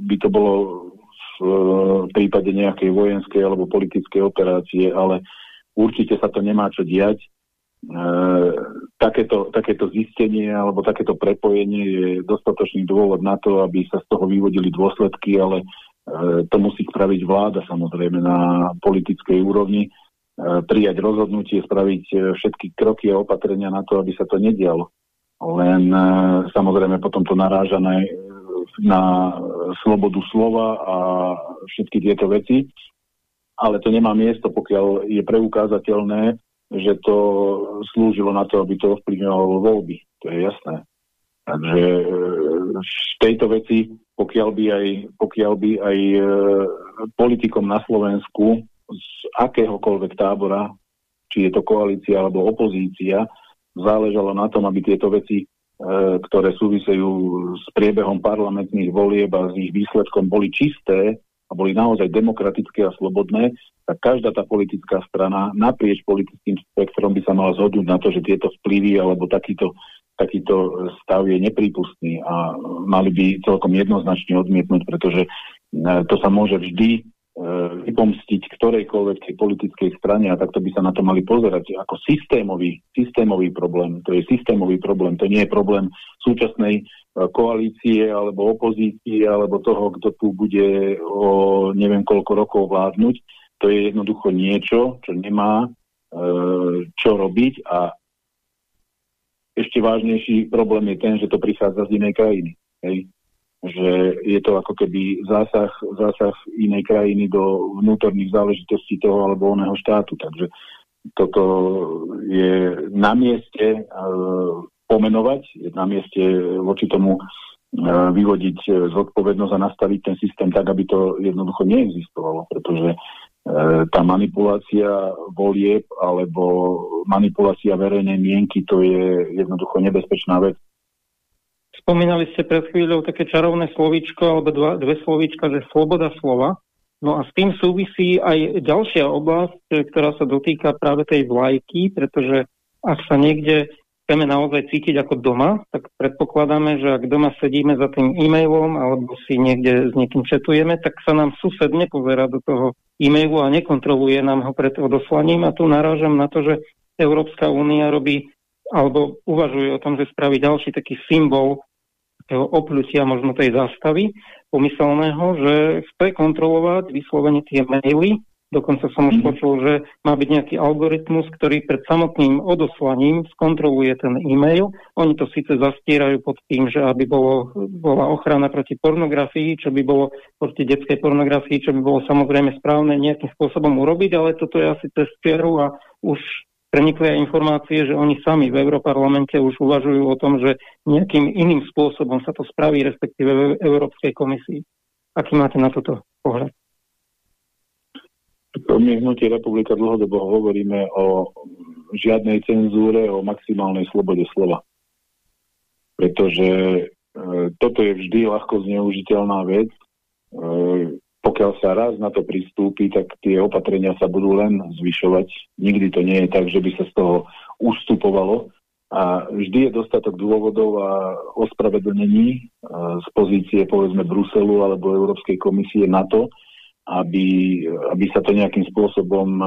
by to bolo v prípade nejakej vojenskej alebo politickej operácie, ale určite sa to nemá čo diať. E, takéto, takéto zistenie alebo takéto prepojenie je dostatočný dôvod na to, aby sa z toho vyvodili dôsledky, ale e, to musí spraviť vláda samozrejme na politickej úrovni, e, prijať rozhodnutie, spraviť e, všetky kroky a opatrenia na to, aby sa to nedialo len e, samozrejme potom to naráža na, na slobodu slova a všetky tieto veci, ale to nemá miesto, pokiaľ je preukázateľné, že to slúžilo na to, aby to ovplyvňovalo voľby. To je jasné. Takže e, v tejto veci, pokiaľ by aj, pokiaľ by aj e, politikom na Slovensku z akéhokoľvek tábora, či je to koalícia alebo opozícia, záležalo na tom, aby tieto veci, e, ktoré súvisejú s priebehom parlamentných volieb a s ich výsledkom boli čisté a boli naozaj demokratické a slobodné, tak každá tá politická strana naprieč politickým spektrom by sa mala zhodnúť na to, že tieto vplyvy alebo takýto, takýto stav je neprípustný a mali by celkom jednoznačne odmietnúť, pretože e, to sa môže vždy vypomstiť ktorejkoľvek tej politickej strane a takto by sa na to mali pozerať ako systémový, systémový problém. To je systémový problém, to nie je problém súčasnej e, koalície alebo opozície alebo toho, kto tu bude o neviem koľko rokov vládnuť. To je jednoducho niečo, čo nemá e, čo robiť a ešte vážnejší problém je ten, že to prichádza z inej krajiny. Hej že je to ako keby zásah, zásah inej krajiny do vnútorných záležitostí toho alebo oného štátu. Takže toto je na mieste uh, pomenovať, je na mieste voči tomu uh, vyvodiť zodpovednosť a nastaviť ten systém tak, aby to jednoducho neexistovalo, pretože uh, tá manipulácia volieb alebo manipulácia verejnej mienky, to je jednoducho nebezpečná vec. Spomínali ste pred chvíľou také čarovné slovíčko, alebo dva, dve slovíčka, že sloboda slova. No a s tým súvisí aj ďalšia oblasť, ktorá sa dotýka práve tej vlajky, pretože ak sa niekde chceme naozaj cítiť ako doma, tak predpokladáme, že ak doma sedíme za tým e-mailom alebo si niekde s niekým četujeme, tak sa nám sused nepozerá do toho e-mailu a nekontroluje nám ho pred odoslaním. A tu narážam na to, že Európska únia robí alebo uvažuje o tom, že spraví ďalší taký symbol opľutia možno tej zástavy pomyselného, že chce kontrolovať vyslovene tie maily. Dokonca som už mm. počul, že má byť nejaký algoritmus, ktorý pred samotným odoslaním skontroluje ten e-mail. Oni to síce zastierajú pod tým, že aby bolo, bola ochrana proti pornografii, čo by bolo proti detskej pornografii, čo by bolo samozrejme správne nejakým spôsobom urobiť, ale toto je asi cez a už prenikli aj informácie, že oni sami v Európarlamente už uvažujú o tom, že nejakým iným spôsobom sa to spraví, respektíve v Európskej komisii. Aký máte na toto pohľad? My v Hnutí republika dlhodobo hovoríme o žiadnej cenzúre, o maximálnej slobode slova. Pretože e, toto je vždy ľahko zneužiteľná vec. E, pokiaľ sa raz na to pristúpi, tak tie opatrenia sa budú len zvyšovať. Nikdy to nie je tak, že by sa z toho ustupovalo. A vždy je dostatok dôvodov a ospravedlnení e, z pozície povedzme Bruselu alebo Európskej komisie na to, aby, aby sa to nejakým spôsobom e,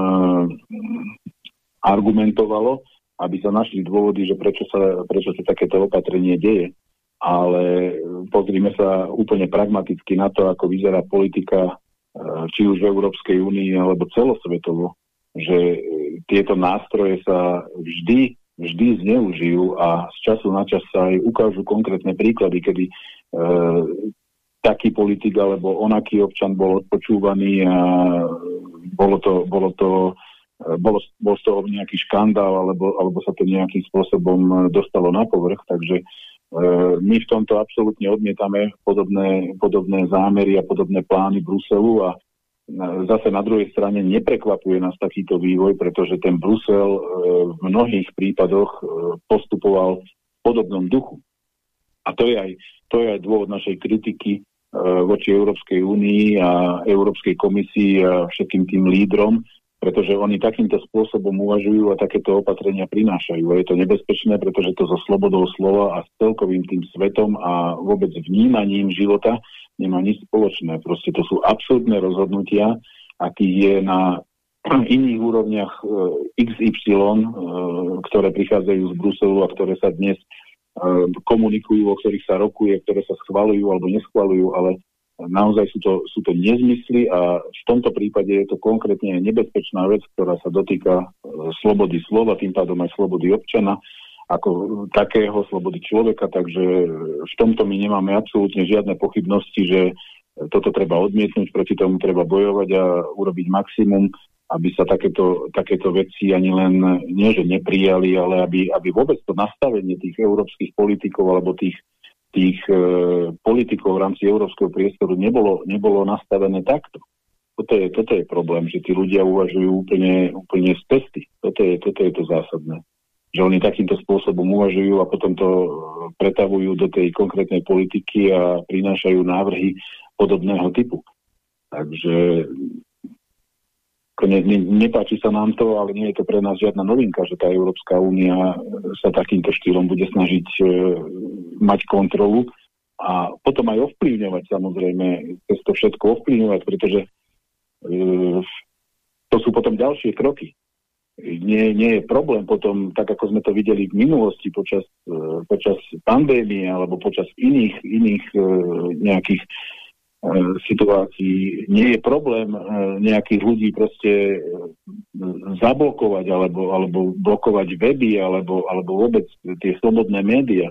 argumentovalo, aby sa našli dôvody, že prečo sa, prečo sa takéto opatrenie deje ale pozrime sa úplne pragmaticky na to, ako vyzerá politika e, či už v Európskej únii alebo celosvetovo, že e, tieto nástroje sa vždy, vždy zneužijú a z času na čas sa aj ukážu konkrétne príklady, kedy e, taký politik alebo onaký občan bol odpočúvaný a bolo to, bolo to bolo, bol z toho nejaký škandál alebo, alebo sa to nejakým spôsobom dostalo na povrch, takže my v tomto absolútne odmietame podobné, podobné zámery a podobné plány Bruselu a zase na druhej strane neprekvapuje nás takýto vývoj, pretože ten Brusel e, v mnohých prípadoch postupoval v podobnom duchu. A to je aj, to je aj dôvod našej kritiky voči Európskej únii a Európskej komisii a všetkým tým lídrom, pretože oni takýmto spôsobom uvažujú a takéto opatrenia prinášajú. A je to nebezpečné, pretože to so slobodou slova a s celkovým tým svetom a vôbec vnímaním života nemá nič spoločné. Proste to sú absurdné rozhodnutia, akých je na (clears throat) iných úrovniach e, XY, e, ktoré prichádzajú z Bruselu a ktoré sa dnes e, komunikujú, o ktorých sa rokuje, ktoré sa schvalujú alebo neschvalujú, ale Naozaj sú to, sú to nezmysly a v tomto prípade je to konkrétne nebezpečná vec, ktorá sa dotýka e, slobody slova, tým pádom aj slobody občana, ako takého, slobody človeka, takže v tomto my nemáme absolútne žiadne pochybnosti, že toto treba odmietnúť, proti tomu treba bojovať a urobiť maximum, aby sa takéto, takéto veci ani len nie, že neprijali, ale aby, aby vôbec to nastavenie tých európskych politikov alebo tých tých e, politikov v rámci európskeho priestoru nebolo, nebolo nastavené takto. Toto je, toto je problém, že tí ľudia uvažujú úplne, úplne z testy. Toto je, toto je to zásadné. Že oni takýmto spôsobom uvažujú a potom to e, pretavujú do tej konkrétnej politiky a prinášajú návrhy podobného typu. Takže ne, ne, nepáči sa nám to, ale nie je to pre nás žiadna novinka, že tá Európska únia sa takýmto štýlom bude snažiť e, mať kontrolu a potom aj ovplyvňovať samozrejme, cez to všetko ovplyvňovať, pretože to sú potom ďalšie kroky. Nie, nie je problém potom, tak ako sme to videli v minulosti počas, počas pandémie alebo počas iných, iných nejakých situácií, nie je problém nejakých ľudí proste zablokovať alebo, alebo blokovať weby alebo, alebo vôbec tie slobodné médiá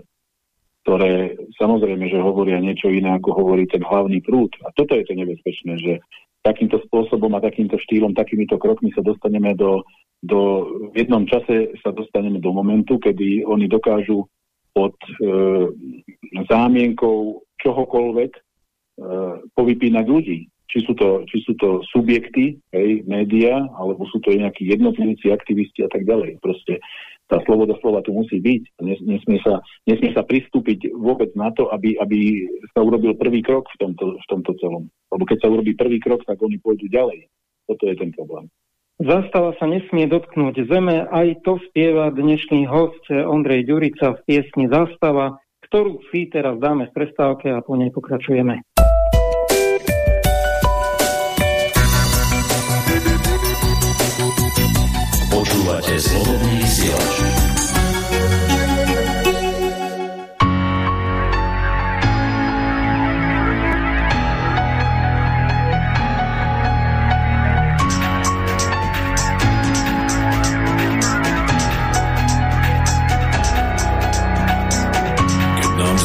ktoré samozrejme, že hovoria niečo iné, ako hovorí ten hlavný prúd. A toto je to nebezpečné, že takýmto spôsobom a takýmto štýlom, takýmito krokmi sa dostaneme do, do v jednom čase sa dostaneme do momentu, kedy oni dokážu pod e, zámienkou čohokoľvek povypínať ľudí. Či sú to, či sú to subjekty, hej, média, alebo sú to nejakí jednotlivci, aktivisti a tak ďalej. Proste tá sloboda slova tu musí byť. Nesmie sa, nesmie sa pristúpiť vôbec na to, aby, aby sa urobil prvý krok v tomto, v tomto celom. Lebo keď sa urobí prvý krok, tak oni pôjdu ďalej. Toto je ten problém. Zastava sa nesmie dotknúť zeme, aj to spieva dnešný host Ondrej Ďurica v piesni Zastava, ktorú si teraz dáme v prestávke a po nej pokračujeme. Počúvate slobodný vysielač.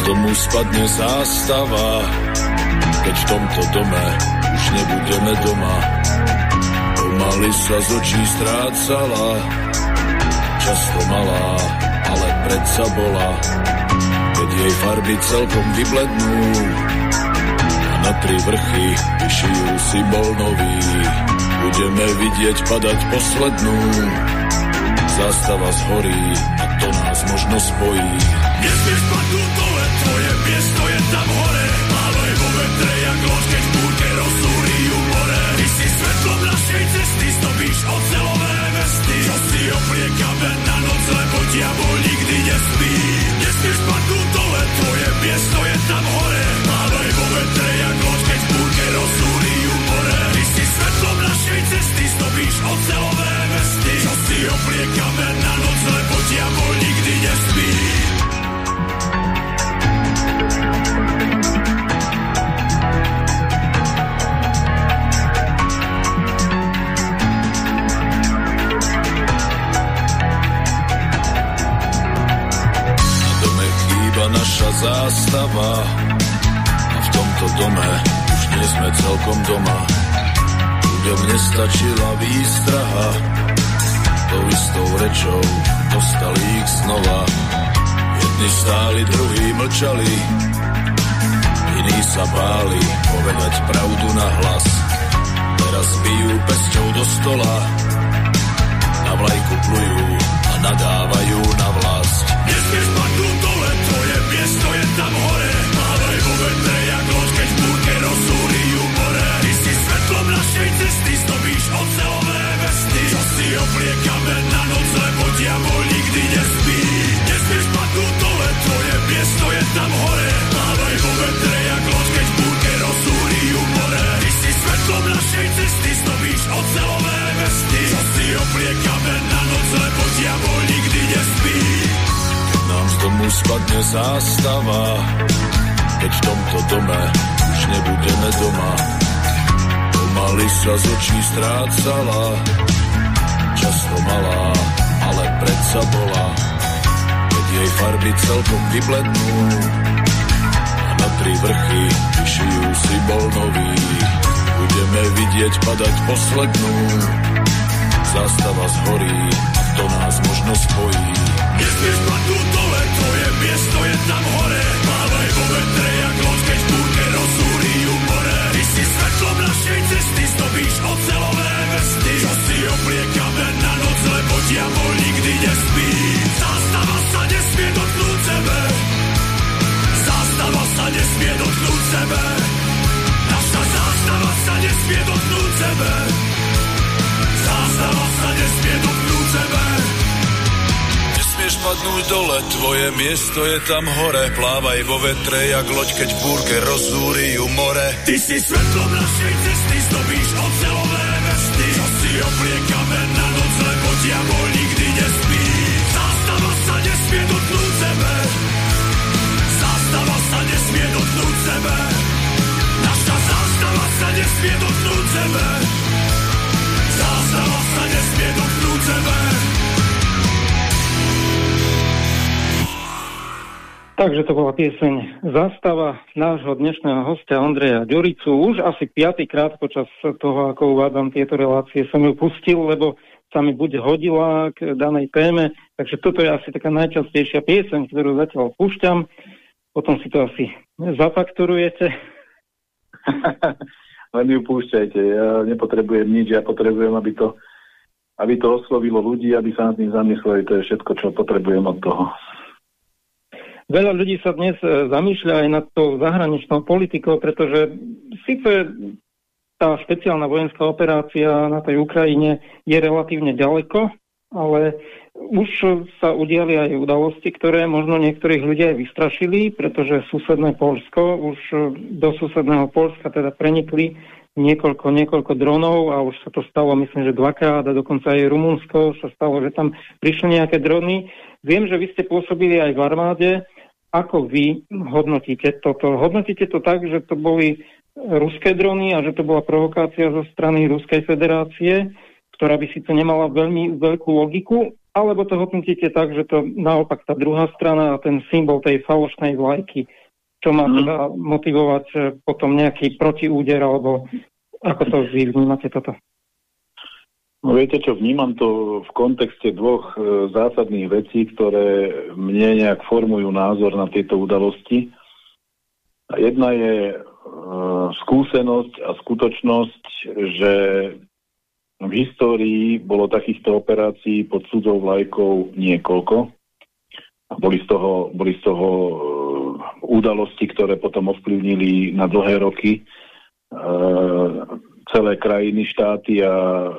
Domu spadne zástava, keď v tomto dome už nebudeme doma, Pomaly sa z očí strácala, často malá, ale predsa bola. Keď jej farby celkom vyblednú a na tri vrchy vyšijú symbol nový, budeme vidieť padať poslednú. Zástava zhorí a to nás možno spojí. Nesmieš padnúť dole, tvoje miesto je tam ocelové vesty, čo si opliekame na noc, lebo diabol nikdy nespí. Nesmieš padnúť dole, tvoje miesto je tam hore, mávaj vo vetre, jak loď, keď búrke rozúri more. Ty si svetlom našej cesty, stopíš ocelové vesty, čo si opliekame na noc, lebo diabol nikdy Ľuďom nestačila výstraha, tou istou rečou dostali ich znova. Jedni stáli, druhí mlčali, iní sa báli povedať pravdu na hlas. Teraz bijú pesťou do stola, na vlajku plujú a nadávajú na vlast. Nesmieš padnúť dole, tvoje miesto je tam hore, mávaj vo vetre, ocelové vesty, čo si opliekame na noc, lebo diabol nikdy nespí. Nesmieš padnúť dole, tvoje miesto je tam hore, mávaj vo vetre, jak loď, keď búrke rozúrijú more. Ty si svetlom našej cesty, stopíš ocelové vesty, si opliekame na noc, lebo diabol nikdy nespí. Nám z domu spadne zástava, keď v tomto dome už nebudeme doma, sa z očí strácala, často malá, ale predsa bola, keď jej farby celkom vyblednú a na tri vrchy vyšijú si bol nový. Budeme vidieť padať poslednú, zástava zhorí a to nás možno spojí. Nesmieš padnúť dole, tvoje miesto je tam hore, mávaj vo vetre, jak loď, keď. Ty svetlom našej cesty, stopíš ocelové vesty, čo si obliekame na noc, lebo diabol nikdy nespí. Zástava sa nesmie dotknúť sebe, zástava sa nesmie dotknúť sebe, naša zástava sa nesmie dotknúť sebe. Zástava sa nesmie dotknúť sebe. Nesmieš padnúť dole, tvoje miesto je tam hore. Plávaj vo vetre, jak loď, keď v búrke rozúri ju more. Ty si svetlo našej cesty, zdobíš ocelové vesty, čo si obliekame na noc, lebo diabol nikdy nespí. Zástava sa nesmie dotknúť sebe, zástava sa nesmie dotknúť sebe, naša zástava sa nesmie dotknúť sebe, zástava sa nesmie dotknúť sebe. Takže to bola pieseň Zastava nášho dnešného hostia Ondreja Ďuricu. Už asi piatýkrát počas toho, ako uvádzam tieto relácie, som ju pustil, lebo sa mi buď hodila k danej téme, takže toto je asi taká najčastejšia pieseň, ktorú zatiaľ púšťam. Potom si to asi zafakturujete. (laughs) Len ju púšťajte, ja nepotrebujem nič, ja potrebujem, aby to, aby to oslovilo ľudí, aby sa nad tým zamysleli, to je všetko, čo potrebujem od toho. Veľa ľudí sa dnes e, zamýšľa aj nad tou zahraničnou politikou, pretože síce tá špeciálna vojenská operácia na tej Ukrajine je relatívne ďaleko, ale už sa udiali aj udalosti, ktoré možno niektorých ľudí aj vystrašili, pretože susedné Polsko, už do susedného Polska teda prenikli niekoľko, niekoľko dronov a už sa to stalo, myslím, že dvakrát a dokonca aj Rumunsko sa stalo, že tam prišli nejaké drony. Viem, že vy ste pôsobili aj v armáde, ako vy hodnotíte toto? Hodnotíte to tak, že to boli ruské drony a že to bola provokácia zo strany Ruskej federácie, ktorá by síce nemala veľmi veľkú logiku, alebo to hodnotíte tak, že to naopak tá druhá strana a ten symbol tej falošnej vlajky, čo má mhm. teda motivovať eh, potom nejaký protiúder, alebo ako to vy vnímate toto? No viete čo, vnímam to v kontexte dvoch e, zásadných vecí, ktoré mne nejak formujú názor na tieto udalosti. A jedna je e, skúsenosť a skutočnosť, že v histórii bolo takýchto operácií pod cudzou vlajkou niekoľko. A boli z toho, boli z toho e, udalosti, ktoré potom ovplyvnili na dlhé roky e, celé krajiny, štáty a e,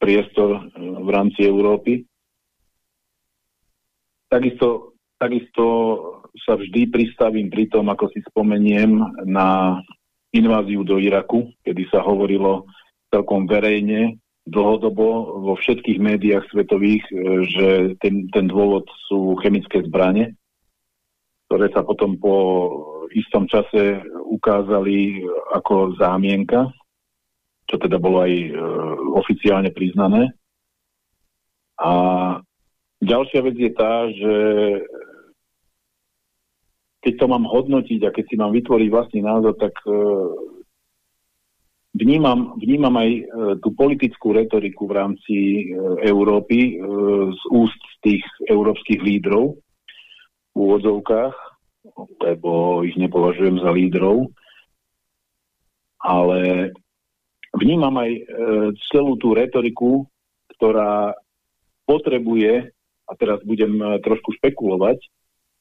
priestor e, v rámci Európy. Takisto, takisto sa vždy pristavím pri tom, ako si spomeniem na inváziu do Iraku, kedy sa hovorilo celkom verejne, dlhodobo vo všetkých médiách svetových, e, že ten, ten dôvod sú chemické zbranie, ktoré sa potom po istom čase ukázali ako zámienka čo teda bolo aj e, oficiálne priznané. A ďalšia vec je tá, že keď to mám hodnotiť a keď si mám vytvoriť vlastný názor, tak e, vnímam, vnímam aj e, tú politickú retoriku v rámci e, Európy e, z úst tých európskych lídrov v úvodzovkách, lebo ich nepovažujem za lídrov, ale vnímam aj e, celú tú retoriku, ktorá potrebuje, a teraz budem e, trošku špekulovať,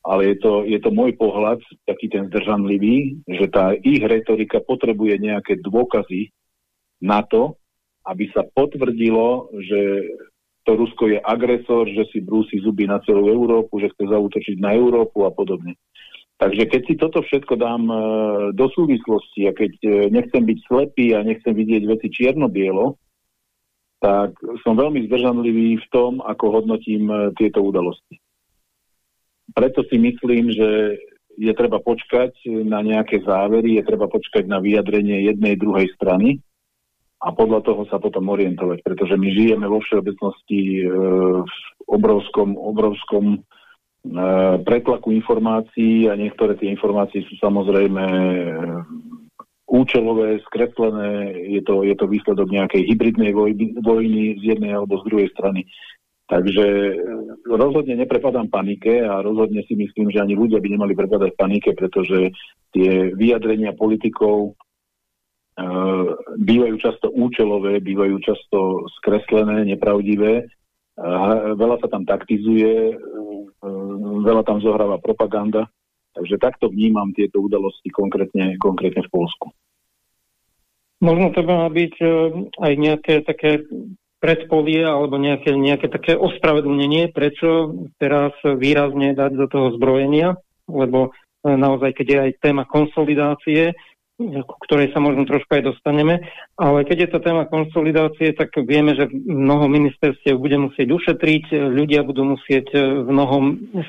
ale je to, je to môj pohľad, taký ten zdržanlivý, že tá ich retorika potrebuje nejaké dôkazy na to, aby sa potvrdilo, že to Rusko je agresor, že si brúsi zuby na celú Európu, že chce zautočiť na Európu a podobne. Takže keď si toto všetko dám e, do súvislosti a keď e, nechcem byť slepý a nechcem vidieť veci čierno-bielo, tak som veľmi zdržanlivý v tom, ako hodnotím e, tieto udalosti. Preto si myslím, že je treba počkať na nejaké závery, je treba počkať na vyjadrenie jednej, druhej strany a podľa toho sa potom orientovať, pretože my žijeme vo všeobecnosti v obrovskom, obrovskom pretlaku informácií a niektoré tie informácie sú samozrejme e, účelové, skreslené, je to, je to výsledok nejakej hybridnej vojny, z jednej alebo z druhej strany. Takže e, rozhodne neprepadám panike a rozhodne si myslím, že ani ľudia by nemali prepadať panike, pretože tie vyjadrenia politikov e, bývajú často účelové, bývajú často skreslené, nepravdivé. E, veľa sa tam taktizuje, veľa tam zohráva propaganda, takže takto vnímam tieto udalosti konkrétne, konkrétne v Polsku. Možno to má byť ehm, aj nejaké také predpolie alebo nejaké, nejaké také ospravedlnenie, prečo teraz výrazne dať do toho zbrojenia, lebo e, naozaj, keď je aj téma konsolidácie, k ktorej sa možno trošku aj dostaneme, ale keď je to téma konsolidácie, tak vieme, že mnoho ministerstiev bude musieť ušetriť, ľudia budú musieť e, v mnohom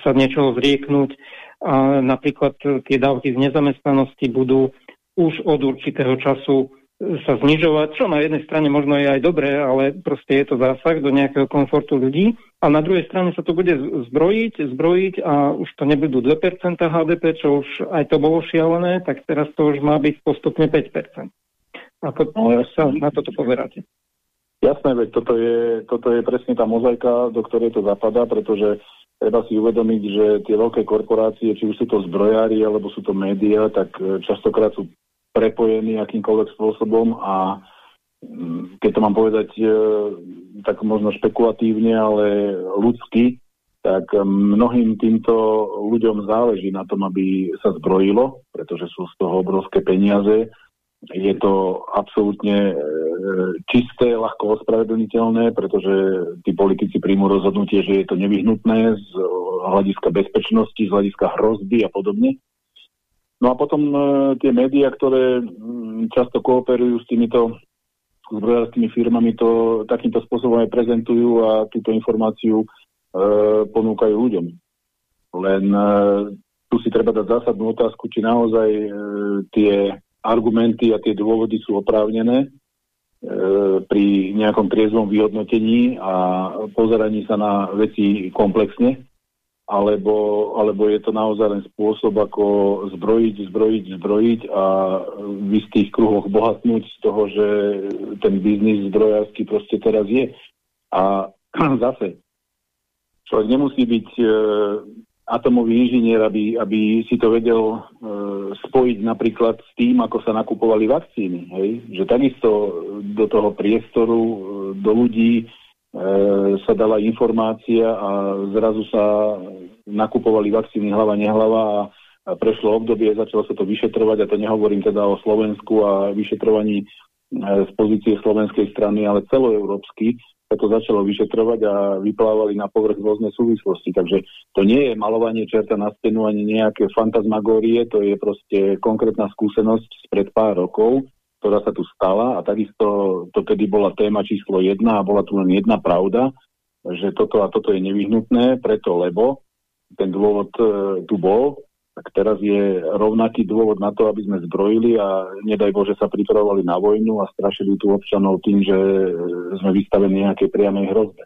sa niečoho zrieknúť a napríklad tie dávky z nezamestnanosti budú už od určitého času sa znižovať, čo na jednej strane možno je aj dobré, ale proste je to zásah do nejakého komfortu ľudí. A na druhej strane sa to bude zbrojiť, zbrojiť a už to nebudú 2% HDP, čo už aj to bolo šialené, tak teraz to už má byť postupne 5%. Ako no, sa na toto pozeráte? Jasné, veď toto je, toto je presne tá mozaika, do ktorej to zapadá, pretože treba si uvedomiť, že tie veľké korporácie, či už sú to zbrojári, alebo sú to médiá, tak e, častokrát sú prepojený akýmkoľvek spôsobom a mm, keď to mám povedať e, tak možno špekulatívne, ale ľudsky, tak mnohým týmto ľuďom záleží na tom, aby sa zbrojilo, pretože sú z toho obrovské peniaze. Je to absolútne e, čisté, ľahko ospravedlniteľné, pretože tí politici príjmu rozhodnutie, že je to nevyhnutné z hľadiska bezpečnosti, z hľadiska hrozby a podobne. No a potom e, tie médiá, ktoré m, mm, často kooperujú s týmito zbrojárskymi firmami, to takýmto spôsobom aj prezentujú a túto informáciu e, ponúkajú ľuďom. Len e, tu si treba dať zásadnú otázku, či naozaj e, tie argumenty a tie dôvody sú oprávnené e, pri nejakom triezvom vyhodnotení a pozeraní sa na veci komplexne alebo, alebo je to naozaj len spôsob, ako zbrojiť, zbrojiť, zbrojiť a v istých kruhoch bohatnúť z toho, že ten biznis zbrojársky proste teraz je. A (clears throat) zase, človek nemusí byť e, atomový inžinier, aby, aby si to vedel e, spojiť napríklad s tým, ako sa nakupovali vakcíny. Hej? Že takisto do toho priestoru, e, do ľudí sa dala informácia a zrazu sa nakupovali vakcíny hlava, nehlava a, a prešlo obdobie, začalo sa to vyšetrovať a to nehovorím teda o Slovensku a vyšetrovaní e, z pozície slovenskej strany, ale celoeurópsky sa to začalo vyšetrovať a vyplávali na povrch rôzne súvislosti. Takže to nie je malovanie čerta na stenu ani nejaké fantasmagórie, to je proste konkrétna skúsenosť spred pár rokov ktorá sa tu stala a takisto to tedy bola téma číslo jedna a bola tu len jedna pravda, že toto a toto je nevyhnutné, preto lebo ten dôvod e, tu bol, tak teraz je rovnaký dôvod na to, aby sme zbrojili a nedaj Bože sa pripravovali na vojnu a strašili tu občanov tým, že e, sme vystavení nejakej priamej hrozbe.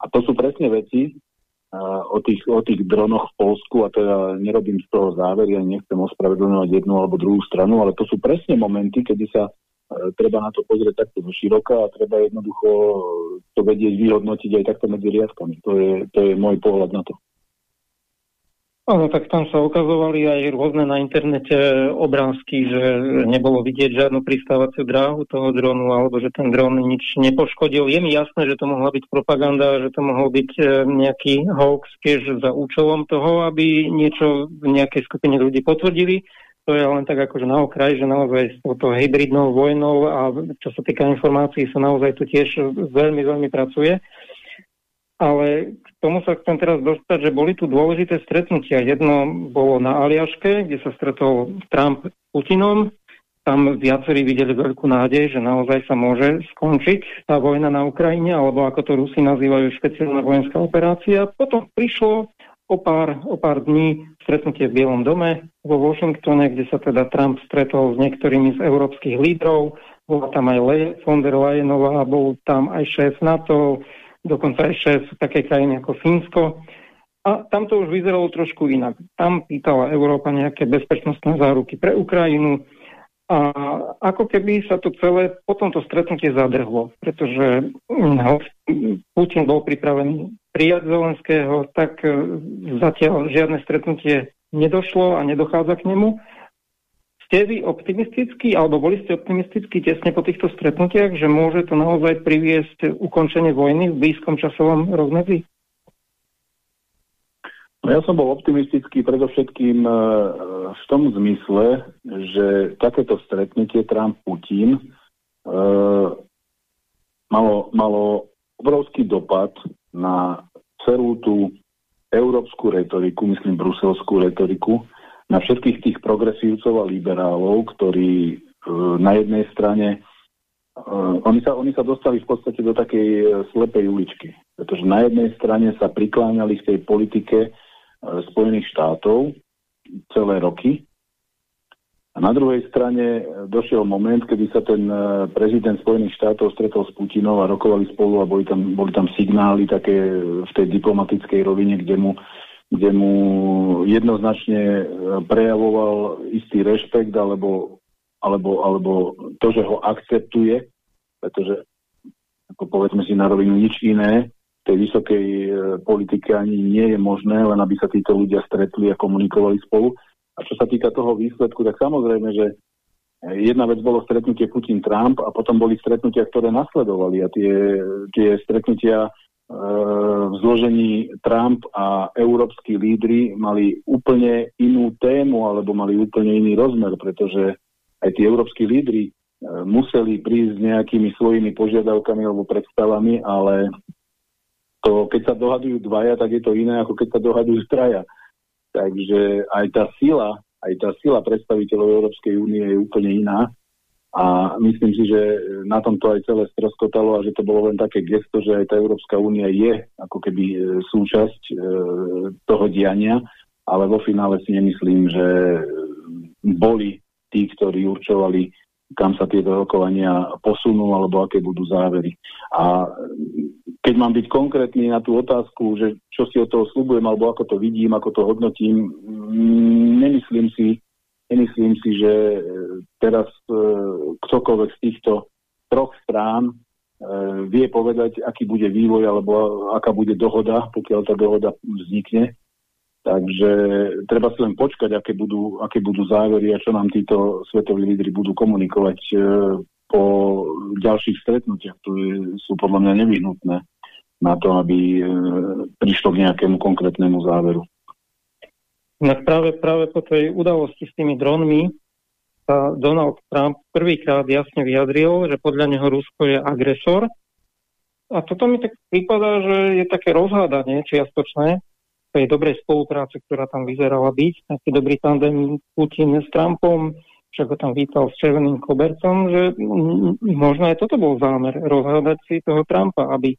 A to sú presne veci, o tých, o tých dronoch v Polsku, a teda nerobím z toho záver, ja nechcem ospravedlňovať jednu alebo druhú stranu, ale to sú presne momenty, kedy sa e, treba na to pozrieť takto široka a treba jednoducho to vedieť vyhodnotiť aj takto medzi riadkami. To je, to je môj pohľad na to. Áno, tak tam sa ukazovali aj rôzne na internete obrázky, že nebolo vidieť žiadnu pristávaciu dráhu toho dronu, alebo že ten dron nič nepoškodil. Je mi jasné, že to mohla byť propaganda, že to mohol byť e, nejaký hoax tiež za účelom toho, aby niečo v nejakej skupine ľudí potvrdili. To je len tak akože na okraj, že naozaj s touto hybridnou vojnou a čo sa týka informácií sa naozaj tu tiež veľmi, veľmi pracuje. Ale tomu sa chcem teraz dostať, že boli tu dôležité stretnutia. Jedno bolo na Aliaške, kde sa stretol Trump s Putinom. Tam viacerí videli veľkú nádej, že naozaj sa môže skončiť tá vojna na Ukrajine, alebo ako to Rusi nazývajú špeciálna vojenská operácia. Potom prišlo o pár, o pár dní stretnutie v Bielom dome vo Washingtone, kde sa teda Trump stretol s niektorými z európskych lídrov. Bola tam aj Le von der Leyenová, bol tam aj šéf NATO, dokonca aj šéf také krajiny ako Fínsko. A tam to už vyzeralo trošku inak. Tam pýtala Európa nejaké bezpečnostné záruky pre Ukrajinu a ako keby sa to celé po tomto stretnutie zadrhlo, pretože hm, Putin bol pripravený prijať Zelenského, tak e, zatiaľ žiadne stretnutie nedošlo a nedochádza k nemu. Ste vy optimistickí, alebo boli ste optimistickí tesne po týchto stretnutiach, že môže to naozaj priviesť ukončenie vojny v blízkom časovom rozmedzi? No ja som bol optimistický predovšetkým e, v tom zmysle, že takéto stretnutie Trump-Putin e, malo, malo obrovský dopad na celú tú európsku retoriku, myslím bruselskú retoriku, na všetkých tých progresívcov a liberálov, ktorí uh, na jednej strane uh, oni, sa, oni sa dostali v podstate do takej uh, slepej uličky, pretože na jednej strane sa prikláňali v tej politike uh, Spojených štátov celé roky a na druhej strane došiel moment, kedy sa ten prezident Spojených štátov stretol s Putinom a rokovali spolu a boli tam, boli tam signály také v tej diplomatickej rovine, kde mu kde mu jednoznačne e, prejavoval istý rešpekt alebo, alebo, alebo to, že ho akceptuje, pretože ako povedzme si na rovinu nič iné v tej vysokej e, politike ani nie je možné, len aby sa títo ľudia stretli a komunikovali spolu. A čo sa týka toho výsledku, tak samozrejme, že jedna vec bolo stretnutie Putin-Trump a potom boli stretnutia, ktoré nasledovali a tie, tie stretnutia v zložení Trump a európsky lídry mali úplne inú tému alebo mali úplne iný rozmer, pretože aj tí európsky lídry e, museli prísť s nejakými svojimi požiadavkami alebo predstavami, ale to, keď sa dohadujú dvaja, tak je to iné, ako keď sa dohadujú traja. Takže aj tá sila, aj tá sila predstaviteľov Európskej únie je úplne iná. A myslím si, že na tom to aj celé stroskotalo a že to bolo len také gesto, že aj tá Európska únia je ako keby e, súčasť e, toho diania, ale vo finále si nemyslím, že boli tí, ktorí určovali, kam sa tieto rokovania posunú alebo aké budú závery. A keď mám byť konkrétny na tú otázku, že čo si od toho slúbujem alebo ako to vidím, ako to hodnotím, nemyslím si, Nemyslím si, že e, teraz e, ktokoľvek z týchto troch strán e, vie povedať, aký bude vývoj alebo aká bude dohoda, pokiaľ tá dohoda vznikne. Takže treba si len počkať, aké budú, aké budú závery a čo nám títo svetoví lídry budú komunikovať e, po ďalších stretnutiach, ktoré sú podľa mňa nevyhnutné na to, aby e, prišlo k nejakému konkrétnemu záveru. Inak práve, práve po tej udalosti s tými dronmi sa Donald Trump prvýkrát jasne vyjadril, že podľa neho Rusko je agresor. A toto mi tak prípada, že je také rozhádanie čiastočné tej dobrej spolupráce, ktorá tam vyzerala byť, taký dobrý tandem Putin s Trumpom, však ho tam vítal s červeným kobercom, že možno aj toto bol zámer rozhádať si toho Trumpa, aby e,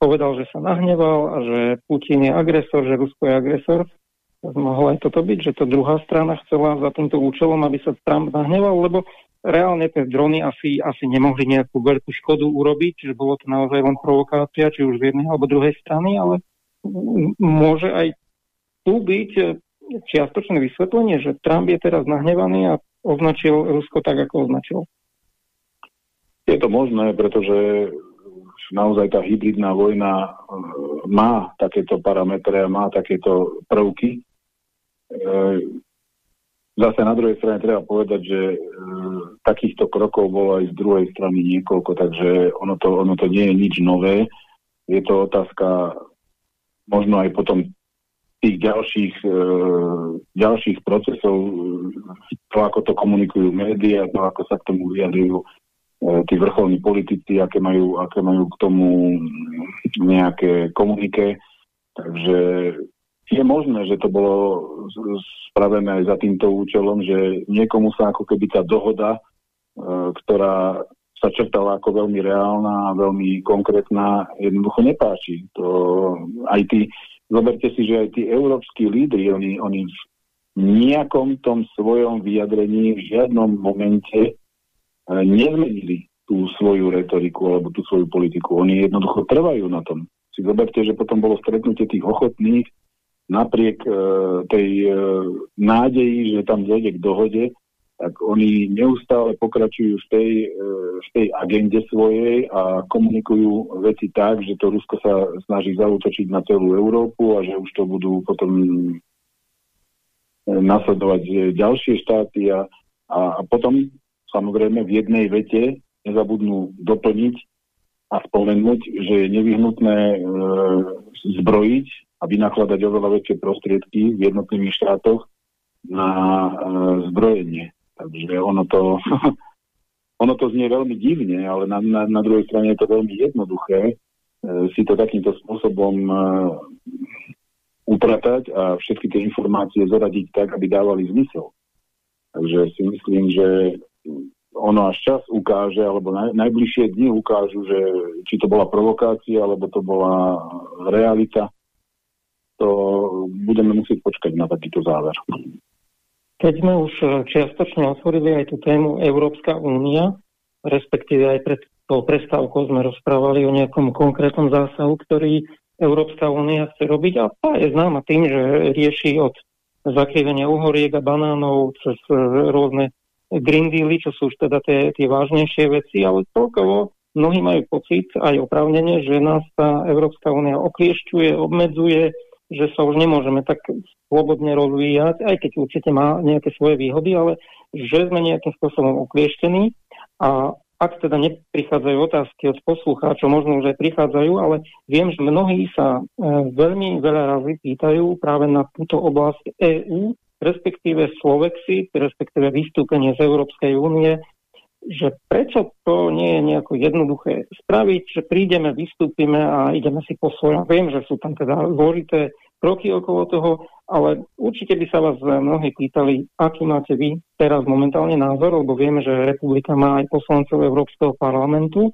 povedal, že sa nahneval a že Putin je agresor, že Rusko je agresor mohlo aj toto byť, že to druhá strana chcela za týmto účelom, aby sa Trump nahneval, lebo reálne tie drony asi, asi nemohli nejakú veľkú škodu urobiť, čiže bolo to naozaj len provokácia, či už z jednej alebo druhej strany, ale môže aj tu byť e, čiastočné vysvetlenie, že Trump je teraz nahnevaný a označil Rusko tak, ako označil. Je to možné, pretože naozaj tá hybridná vojna e, má takéto parametre a má takéto prvky. E, zase na druhej strane treba povedať, že e, takýchto krokov bolo aj z druhej strany niekoľko, takže ono to, ono to nie je nič nové. Je to otázka možno aj potom tých ďalších, e, ďalších procesov, to ako to komunikujú médiá, to ako sa k tomu vyjadrujú e, tí vrcholní politici, aké majú, aké majú k tomu nejaké komunike. Takže je možné, že to bolo spravené aj za týmto účelom, že niekomu sa ako keby tá dohoda, e, ktorá sa črtala ako veľmi reálna a veľmi konkrétna, jednoducho nepáči. To aj tí, zoberte si, že aj tí európsky lídry, oni, oni v nejakom tom svojom vyjadrení v žiadnom momente e, nezmenili tú svoju retoriku alebo tú svoju politiku. Oni jednoducho trvajú na tom. Si zoberte, že potom bolo stretnutie tých ochotných napriek e, tej e, nádeji, že tam dojde k dohode, tak oni neustále pokračujú v tej, e, v tej agende svojej a komunikujú veci tak, že to Rusko sa snaží zautočiť na celú Európu a že už to budú potom e, nasledovať ďalšie štáty a, a potom samozrejme v jednej vete nezabudnú doplniť a spomenúť, že je nevyhnutné e, zbrojiť a vynakladať oveľa väčšie prostriedky v jednotlivých štátoch na e, zbrojenie. Takže ono to, (laughs) ono to znie veľmi divne, ale na, na, na druhej strane je to veľmi jednoduché. si to takýmto spôsobom e, upratať a všetky tie informácie zoradiť tak, aby dávali zmysel. Takže si myslím, že ono až čas ukáže, alebo naj, najbližšie dni ukážu, že či to bola provokácia, alebo to bola realita, to budeme musieť počkať na takýto záver. Keď sme už čiastočne otvorili aj tú tému Európska únia, respektíve aj pred tou prestávkou sme rozprávali o nejakom konkrétnom zásahu, ktorý Európska únia chce robiť a tá je známa tým, že rieši od zakrivenia uhoriek a banánov cez e, rôzne green dealy, čo sú už teda tie, tie vážnejšie veci, ale celkovo mnohí majú pocit, aj oprávnenie, že nás tá Európska únia okliešťuje, obmedzuje, že sa už nemôžeme tak slobodne rozvíjať, aj keď určite má nejaké svoje výhody, ale že sme nejakým spôsobom oklieštení a ak teda neprichádzajú otázky od poslucháčov, možno už aj prichádzajú, ale viem, že mnohí sa e, veľmi veľa razy pýtajú práve na túto oblasť EÚ, respektíve Slovexy, respektíve vystúpenie z Európskej únie, že prečo to nie je nejako jednoduché spraviť, že prídeme, vystúpime a ideme si po svojom. Viem, že sú tam teda zložité kroky okolo toho, ale určite by sa vás mnohí pýtali, aký máte vy teraz momentálne názor, lebo vieme, že republika má aj poslancov Európskeho parlamentu,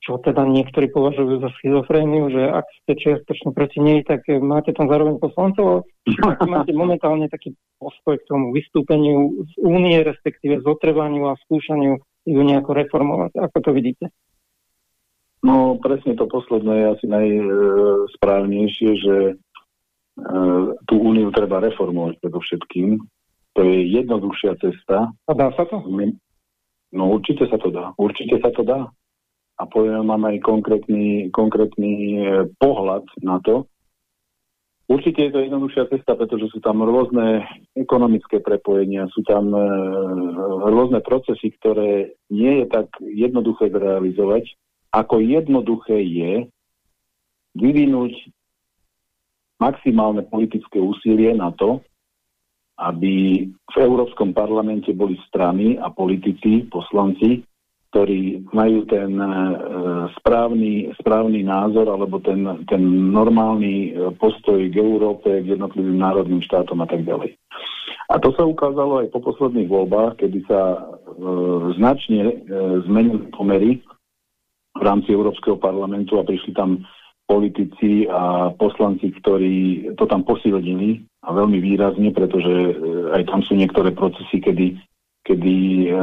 čo teda niektorí považujú za schizofréniu, že ak ste čiastočne proti nej, tak máte tam zároveň poslancov, ale máte momentálne taký postoj k tomu vystúpeniu z únie, respektíve zotrvaniu a skúšaniu ju nejako reformovať. Ako to vidíte? No presne to posledné je asi najsprávnejšie, že tú úniu treba reformovať predovšetkým. To je jednoduchšia cesta. A dá sa to? No určite sa to dá. Určite sa to dá. A poviem, mám aj konkrétny, konkrétny e, pohľad na to. Určite je to jednoduchšia cesta, pretože sú tam rôzne ekonomické prepojenia, sú tam e, rôzne procesy, ktoré nie je tak jednoduché zrealizovať, ako jednoduché je vyvinúť maximálne politické úsilie na to, aby v Európskom parlamente boli strany a politici, poslanci, ktorí majú ten e, správny, správny názor alebo ten, ten normálny e, postoj k Európe, k jednotlivým národným štátom a tak ďalej. A to sa ukázalo aj po posledných voľbách, kedy sa e, značne e, zmenili pomery v rámci Európskeho parlamentu a prišli tam politici a poslanci, ktorí to tam posilnili a veľmi výrazne, pretože e, aj tam sú niektoré procesy, kedy, kedy e,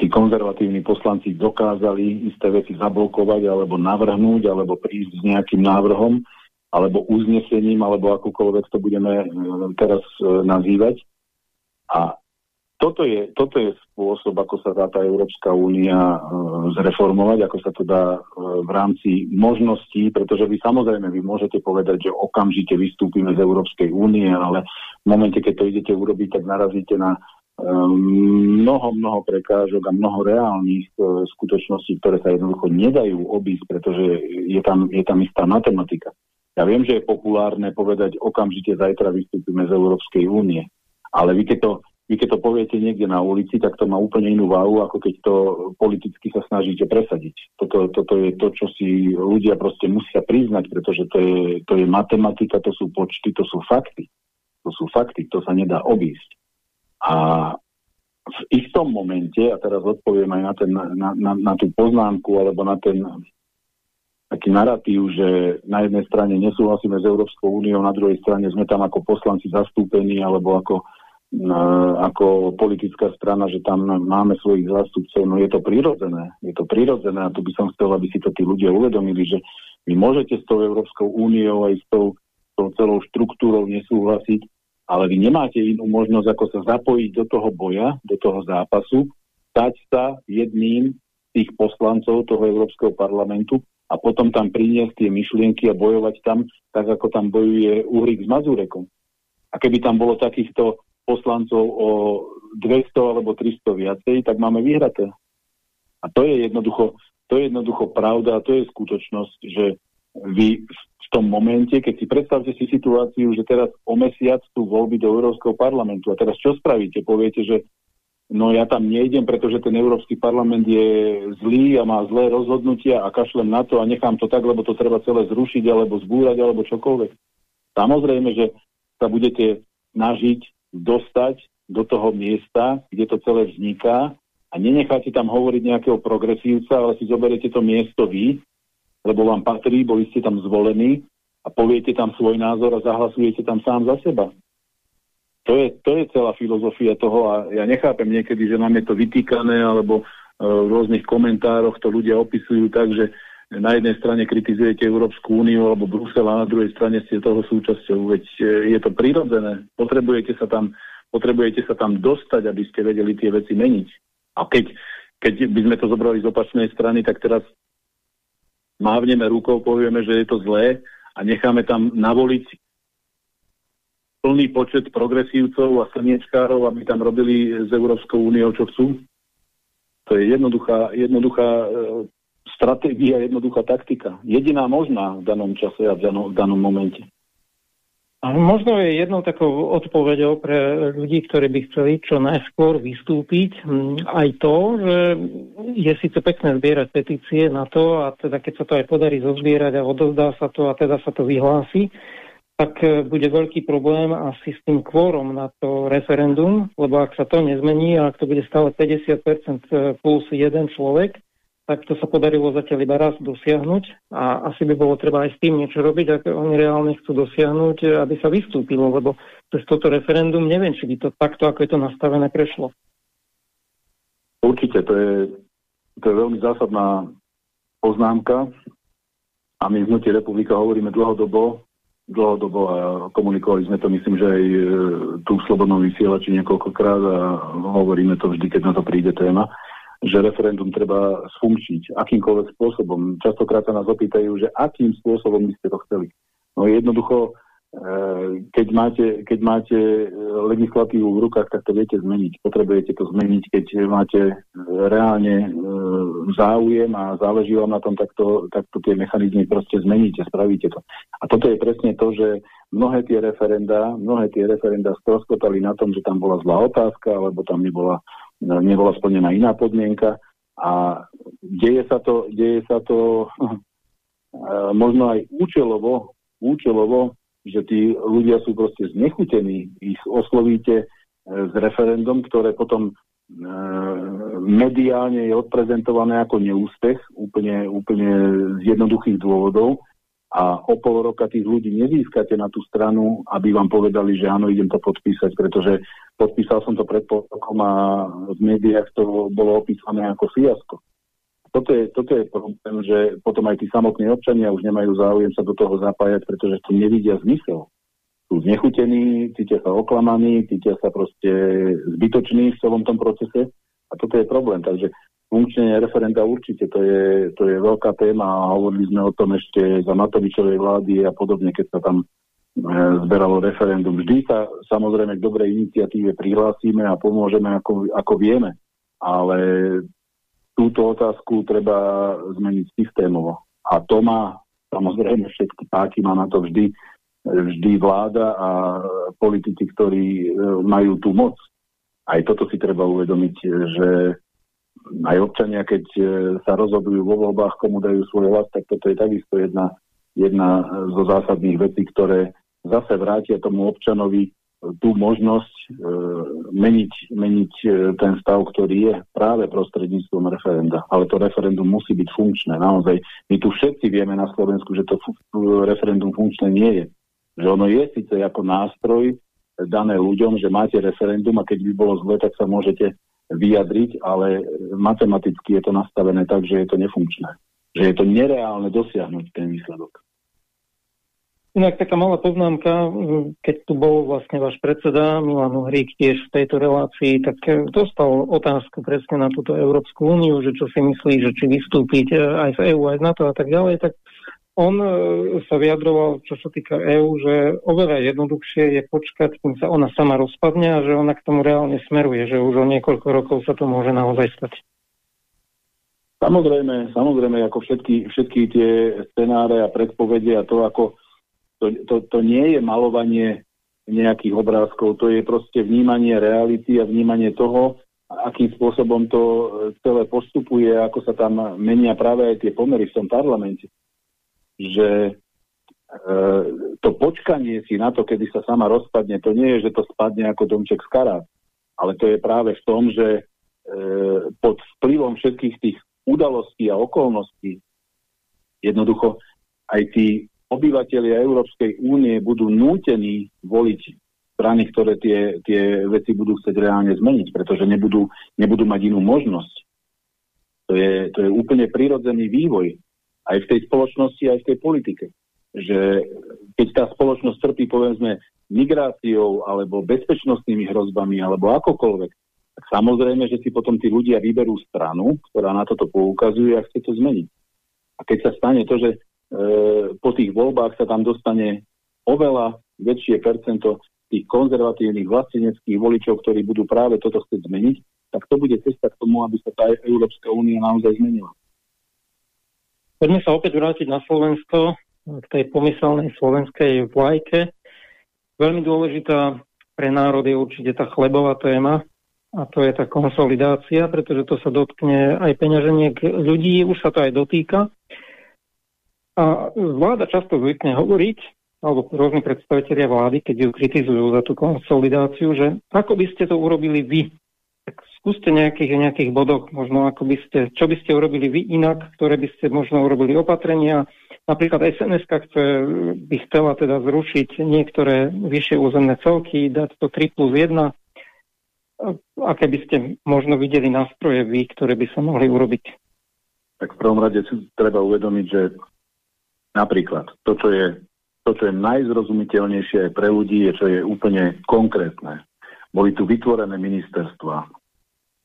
tí konzervatívni poslanci dokázali isté veci zablokovať alebo navrhnúť, alebo prísť s nejakým návrhom, alebo uznesením, alebo akúkoľvek to budeme e, teraz e, nazývať. A toto je, toto je spôsob, ako sa dá tá Európska únia e, zreformovať, ako sa to dá e, v rámci možností, pretože vy samozrejme vy môžete povedať, že okamžite vystúpime z Európskej únie, ale v momente, keď to idete urobiť, tak narazíte na mnoho, mnoho prekážok a mnoho reálnych e, skutočností, ktoré sa jednoducho nedajú obísť, pretože je tam, je tam istá matematika. Ja viem, že je populárne povedať okamžite zajtra vystúpime z Európskej únie, ale vy keď to vy keď to poviete niekde na ulici, tak to má úplne inú váhu, ako keď to politicky sa snažíte presadiť. Toto, toto je to, čo si ľudia proste musia priznať, pretože to je, to je matematika, to sú počty, to sú fakty. To sú fakty, to sa nedá obísť. A v istom momente, a teraz odpoviem aj na, ten, na, na, na tú poznámku, alebo na ten taký narratív, že na jednej strane nesúhlasíme s Európskou úniou, na druhej strane sme tam ako poslanci zastúpení, alebo ako ako politická strana, že tam máme svojich zástupcov, no je to prirodzené. Je to prirodzené a tu by som chcel, aby si to tí ľudia uvedomili, že vy môžete s tou Európskou úniou aj s tou, tou celou štruktúrou nesúhlasiť, ale vy nemáte inú možnosť, ako sa zapojiť do toho boja, do toho zápasu, stať sa jedným z tých poslancov toho Európskeho parlamentu a potom tam priniesť tie myšlienky a bojovať tam, tak ako tam bojuje Uhrik s Mazurekom. A keby tam bolo takýchto poslancov o 200 alebo 300 viacej, tak máme vyhraté. A to je jednoducho, to je jednoducho pravda a to je skutočnosť, že vy v tom momente, keď si predstavte si situáciu, že teraz o mesiac sú voľby do Európskeho parlamentu a teraz čo spravíte? Poviete, že no ja tam nejdem, pretože ten Európsky parlament je zlý a má zlé rozhodnutia a kašlem na to a nechám to tak, lebo to treba celé zrušiť alebo zbúrať alebo čokoľvek. Samozrejme, že sa budete snažiť dostať do toho miesta, kde to celé vzniká a nenecháte tam hovoriť nejakého progresívca, ale si zoberiete to miesto vy, lebo vám patrí, boli ste tam zvolení a poviete tam svoj názor a zahlasujete tam sám za seba. To je, to je celá filozofia toho a ja nechápem niekedy, že nám je to vytýkané alebo e, v rôznych komentároch to ľudia opisujú tak, že na jednej strane kritizujete Európsku úniu alebo Brusel a na druhej strane ste toho súčasťou. Veď e, je to prirodzené. Potrebujete sa tam, potrebujete sa tam dostať, aby ste vedeli tie veci meniť. A keď, keď by sme to zobrali z opačnej strany, tak teraz mávneme rukou, povieme, že je to zlé a necháme tam navoliť plný počet progresívcov a slniečkárov, aby tam robili s Európskou úniou, čo chcú? To je jednoduchá, jednoduchá e, stratégia, jednoduchá taktika. Jediná možná v danom čase a v danom, v danom momente. A možno je jednou takou odpoveďou pre ľudí, ktorí by chceli čo najskôr vystúpiť aj to, že je síce pekné zbierať petície na to a teda keď sa to aj podarí zozbierať a odozdá sa to a teda sa to vyhlási, tak e, bude veľký problém asi s tým kvórom na to referendum, lebo ak sa to nezmení a ak to bude stále 50% e, plus jeden človek, tak to sa podarilo zatiaľ iba raz dosiahnuť a asi by bolo treba aj s tým niečo robiť, ak oni reálne chcú dosiahnuť, aby sa vystúpilo, lebo cez toto referendum neviem, či by to takto, ako je to nastavené, prešlo. Určite, to je, to je veľmi zásadná poznámka a my v Hnutí republika hovoríme dlhodobo, dlhodobo a komunikovali sme to, myslím, že aj e, tu v Slobodnom vysielači niekoľkokrát a hovoríme to vždy, keď na to príde téma, že referendum treba sfunkčiť akýmkoľvek spôsobom. Častokrát sa nás opýtajú, že akým spôsobom by ste to chceli. No jednoducho keď máte, keď máte eh, legislatívu v rukách, tak to viete zmeniť. Potrebujete to zmeniť, keď máte eh, reálne záujem a záleží vám na tom, tak to, tak to tie mechanizmy proste zmeníte, spravíte to. A toto je presne to, že mnohé tie referenda, mnohé tie referenda stroskotali na tom, že tam bola zlá otázka, alebo tam nebola, nebola splnená iná podmienka. A deje sa to, deje sa to (laughs) možno aj účelovo, účelovo že tí ľudia sú proste znechutení, ich oslovíte e, s referendum, ktoré potom e, mediálne je odprezentované ako neúspech, úplne, úplne z jednoduchých dôvodov. A o pol roka tých ľudí nezískate na tú stranu, aby vám povedali, že áno, idem to podpísať, pretože podpísal som to pred pol rokom a v médiách to bolo opísané ako fiasko toto je, toto je problém, že potom aj tí samotní občania už nemajú záujem sa do toho zapájať, pretože to nevidia zmysel. Sú znechutení, cítia sa oklamaní, cítia sa proste zbytoční v celom tom procese a toto je problém. Takže funkčne referenda určite, to je, to je veľká téma a hovorili sme o tom ešte za Matovičovej vlády a podobne, keď sa tam e, zberalo referendum. Vždy sa samozrejme k dobrej iniciatíve prihlásime a pomôžeme ako, ako vieme, ale túto otázku treba zmeniť systémovo. A to má samozrejme všetky páky, má na to vždy, vždy vláda a politici, ktorí e, majú tú moc. Aj toto si treba uvedomiť, že aj občania, keď e, sa rozhodujú vo voľbách, komu dajú svoj hlas, tak toto je takisto jedna, jedna zo zásadných vecí, ktoré zase vrátia tomu občanovi tú možnosť e, meniť, meniť e, ten stav, ktorý je práve prostredníctvom referenda. Ale to referendum musí byť funkčné. Naozaj, my tu všetci vieme na Slovensku, že to referendum funkčné nie je. Že ono je síce ako nástroj dané ľuďom, že máte referendum a keď by bolo zle, tak sa môžete vyjadriť, ale matematicky je to nastavené tak, že je to nefunkčné. Že je to nereálne dosiahnuť ten výsledok. Inak taká malá poznámka, keď tu bol vlastne váš predseda Milan Uhrík tiež v tejto relácii, tak e, dostal otázku presne na túto Európsku úniu, že čo si myslí, že či vystúpiť e, aj z EÚ, aj z NATO a tak ďalej, tak on e, sa vyjadroval, čo sa týka EÚ, že oveľa jednoduchšie je počkať, kým sa ona sama rozpadne a že ona k tomu reálne smeruje, že už o niekoľko rokov sa to môže naozaj stať. Samozrejme, samozrejme, ako všetky, všetky tie scenáre a predpovede a to, ako to, to, to nie je malovanie nejakých obrázkov, to je proste vnímanie reality a vnímanie toho, akým spôsobom to celé postupuje, ako sa tam menia práve aj tie pomery v tom parlamente. Že e, to počkanie si na to, kedy sa sama rozpadne, to nie je, že to spadne ako domček z karát, ale to je práve v tom, že e, pod vplyvom všetkých tých udalostí a okolností jednoducho aj tí obyvateľia Európskej únie budú nútení voliť strany, ktoré tie, tie veci budú chcieť reálne zmeniť, pretože nebudú, nebudú mať inú možnosť. To je, to je úplne prirodzený vývoj aj v tej spoločnosti, aj v tej politike. Že keď tá spoločnosť trpí, povedzme, migráciou alebo bezpečnostnými hrozbami alebo akokoľvek, tak samozrejme, že si potom tí ľudia vyberú stranu, ktorá na toto poukazuje a chce to zmeniť. A keď sa stane to, že po tých voľbách sa tam dostane oveľa väčšie percento tých konzervatívnych vlasteneckých voličov, ktorí budú práve toto chcieť zmeniť, tak to bude cesta k tomu, aby sa tá Európska únia naozaj zmenila. Poďme sa opäť vrátiť na Slovensko, k tej pomyselnej slovenskej vlajke. Veľmi dôležitá pre národ je určite tá chlebová téma, a to je tá konsolidácia, pretože to sa dotkne aj peňaženiek ľudí, už sa to aj dotýka. A vláda často zvykne hovoriť, alebo rôzni predstavitelia vlády, keď ju kritizujú za tú konsolidáciu, že ako by ste to urobili vy. Tak skúste nejakých, nejakých bodoch, možno ako by ste, čo by ste urobili vy inak, ktoré by ste možno urobili opatrenia. Napríklad SNS chce, by chcela teda zrušiť niektoré vyššie územné celky, dať to 3 plus 1. Aké by ste možno videli nástroje vy, ktoré by sa mohli urobiť? Tak v prvom rade treba uvedomiť, že Napríklad to, čo je, to, čo je najzrozumiteľnejšie aj pre ľudí, je, čo je úplne konkrétne. Boli tu vytvorené ministerstva,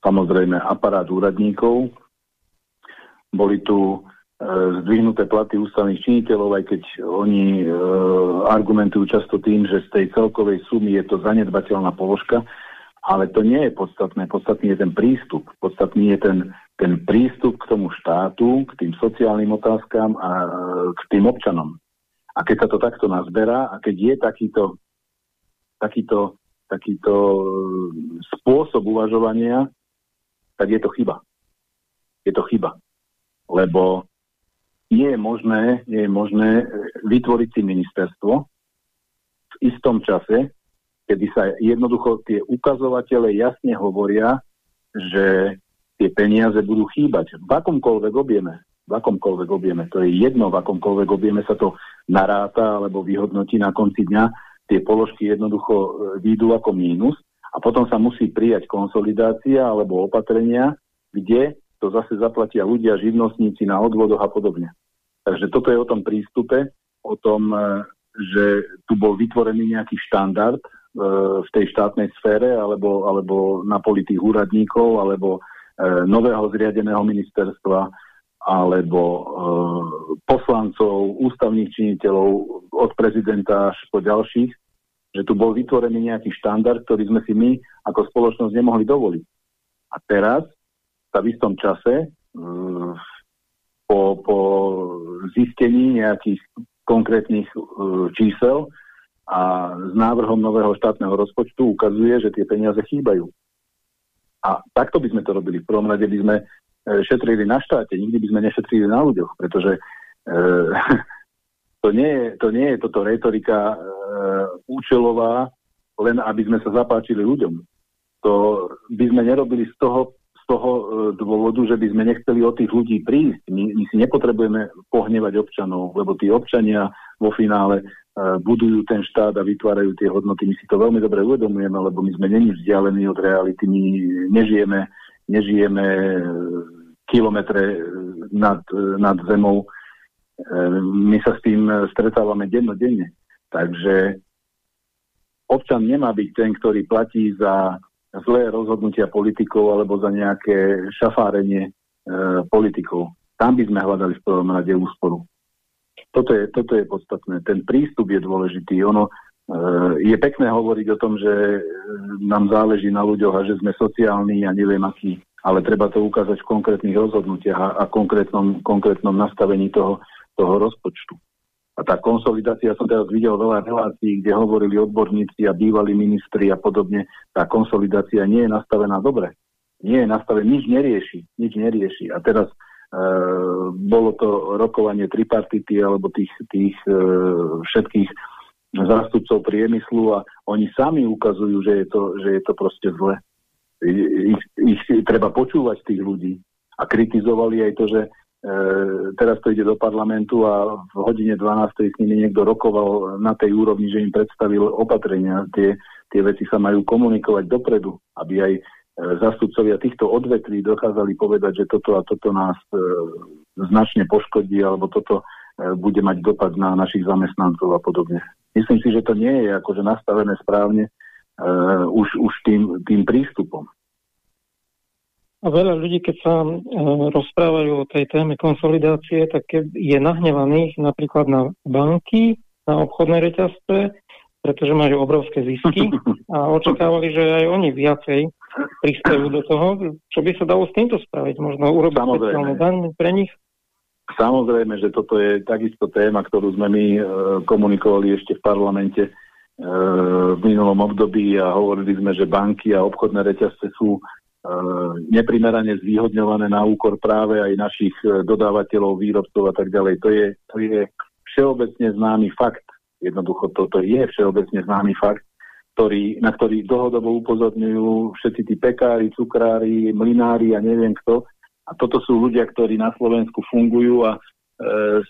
samozrejme aparát úradníkov, boli tu e, zdvihnuté platy ústavných činiteľov, aj keď oni e, argumentujú často tým, že z tej celkovej sumy je to zanedbateľná položka, ale to nie je podstatné. Podstatný je ten prístup. Podstatný je ten ten prístup k tomu štátu, k tým sociálnym otázkam a e, k tým občanom. A keď sa to takto nazberá a keď je takýto, takýto, takýto e, spôsob uvažovania, tak je to chyba. Je to chyba. Lebo nie je možné, nie je možné vytvoriť si ministerstvo v istom čase, kedy sa jednoducho tie ukazovatele jasne hovoria, že tie peniaze budú chýbať v akomkoľvek objeme. V akomkoľvek objeme. To je jedno, v akomkoľvek objeme sa to naráta alebo vyhodnotí na konci dňa. Tie položky jednoducho e, výjdu ako mínus a potom sa musí prijať konsolidácia alebo opatrenia, kde to zase zaplatia ľudia, živnostníci na odvodoch a podobne. Takže toto je o tom prístupe, o tom, e, že tu bol vytvorený nejaký štandard v tej štátnej sfére alebo, alebo na poli tých úradníkov alebo E, nového zriadeného ministerstva alebo e, poslancov, ústavných činiteľov od prezidenta až po ďalších, že tu bol vytvorený nejaký štandard, ktorý sme si my ako spoločnosť nemohli dovoliť. A teraz v istom čase e, po, po zistení nejakých konkrétnych e, čísel a s návrhom nového štátneho rozpočtu ukazuje, že tie peniaze chýbajú. A takto by sme to robili. V prvom rade by sme e, šetrili na štáte, nikdy by sme nešetrili na ľuďoch, pretože e, (laughs) to, nie je, to nie je toto retorika e, účelová, len aby sme sa zapáčili ľuďom. To by sme nerobili z toho, z toho e, dôvodu, že by sme nechceli od tých ľudí prísť. My, my si nepotrebujeme pohnevať občanov, lebo tí občania vo finále budujú ten štát a vytvárajú tie hodnoty. My si to veľmi dobre uvedomujeme, lebo my sme není vzdialení od reality, my nežijeme, nežijeme e, kilometre e, nad, nad zemou. My sa s tým stretávame dennodenne. Takže občan nemá byť ten, ktorý platí za zlé rozhodnutia politikov alebo za nejaké šafárenie e, politikov. Tam by sme hľadali v prvom rade úsporu. Toto je, toto je podstatné. Ten prístup je dôležitý. Ono e, je pekné hovoriť o tom, že e, nám záleží na ľuďoch a že sme sociálni a neviem aký, ale treba to ukázať v konkrétnych rozhodnutiach a, a konkrétnom, konkrétnom nastavení toho, toho rozpočtu. A tá konsolidácia, som teraz videl veľa relácií, kde hovorili odborníci a bývalí ministri a podobne, tá konsolidácia nie je nastavená dobre. Nie je nastavený, nič nerieši, nič nerieši. A teraz bolo to rokovanie tripartity alebo tých, tých e, všetkých zástupcov priemyslu a oni sami ukazujú, že je to, že je to proste zle. Ich, ich treba počúvať tých ľudí. A kritizovali aj to, že e, teraz to ide do parlamentu a v hodine 12. s nimi niekto rokoval na tej úrovni, že im predstavil opatrenia. Tie, tie veci sa majú komunikovať dopredu, aby aj zastupcovia týchto odvetví dokázali povedať, že toto a toto nás e, značne poškodí alebo toto e, bude mať dopad na našich zamestnancov a podobne. Myslím si, že to nie je akože nastavené správne uh, už, už tým, tým prístupom. A veľa ľudí, keď sa uh, rozprávajú o tej téme konsolidácie, tak je nahnevaných napríklad na banky, na obchodné reťazce, pretože majú obrovské zisky (laughs) a očakávali, že aj oni viacej prispejú do toho. Čo by sa dalo s týmto spraviť? Možno urobiť speciálne daň pre nich? Samozrejme, že toto je takisto téma, ktorú sme my e, komunikovali ešte v parlamente e, v minulom období a hovorili sme, že banky a obchodné reťazce sú e, neprimerane zvýhodňované na úkor práve aj našich dodávateľov, výrobcov a tak ďalej. To je, to je všeobecne známy fakt. Jednoducho toto je všeobecne známy fakt, ktorý, na ktorý dlhodobo upozorňujú všetci tí pekári, cukrári, mlinári a neviem kto, a toto sú ľudia, ktorí na Slovensku fungujú a e,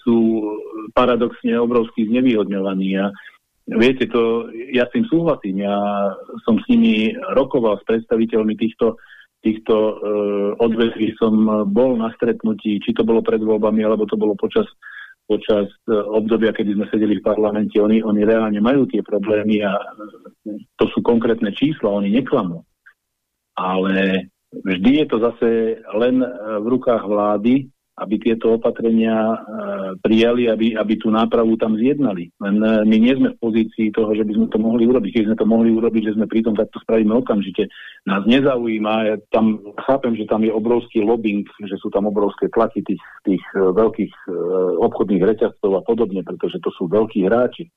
sú paradoxne obrovsky znevýhodňovaní. A viete, to, ja s tým súhlasím. Ja som s nimi rokoval s predstaviteľmi týchto, týchto e, odvetví. Som bol na stretnutí, či to bolo pred voľbami, alebo to bolo počas počas e, obdobia, kedy sme sedeli v parlamente, oni, oni reálne majú tie problémy a to sú konkrétne čísla, oni neklamú. Ale Vždy je to zase len e, v rukách vlády, aby tieto opatrenia e, prijali, aby, aby tú nápravu tam zjednali. Len e, my nie sme v pozícii toho, že by sme to mohli urobiť. Keď sme to mohli urobiť, že sme pritom takto spravíme okamžite. Nás nezaujíma, ja tam chápem, že tam je obrovský lobbying, že sú tam obrovské tlaky tých, tých veľkých obchodných reťazcov a podobne, pretože to sú veľkí hráči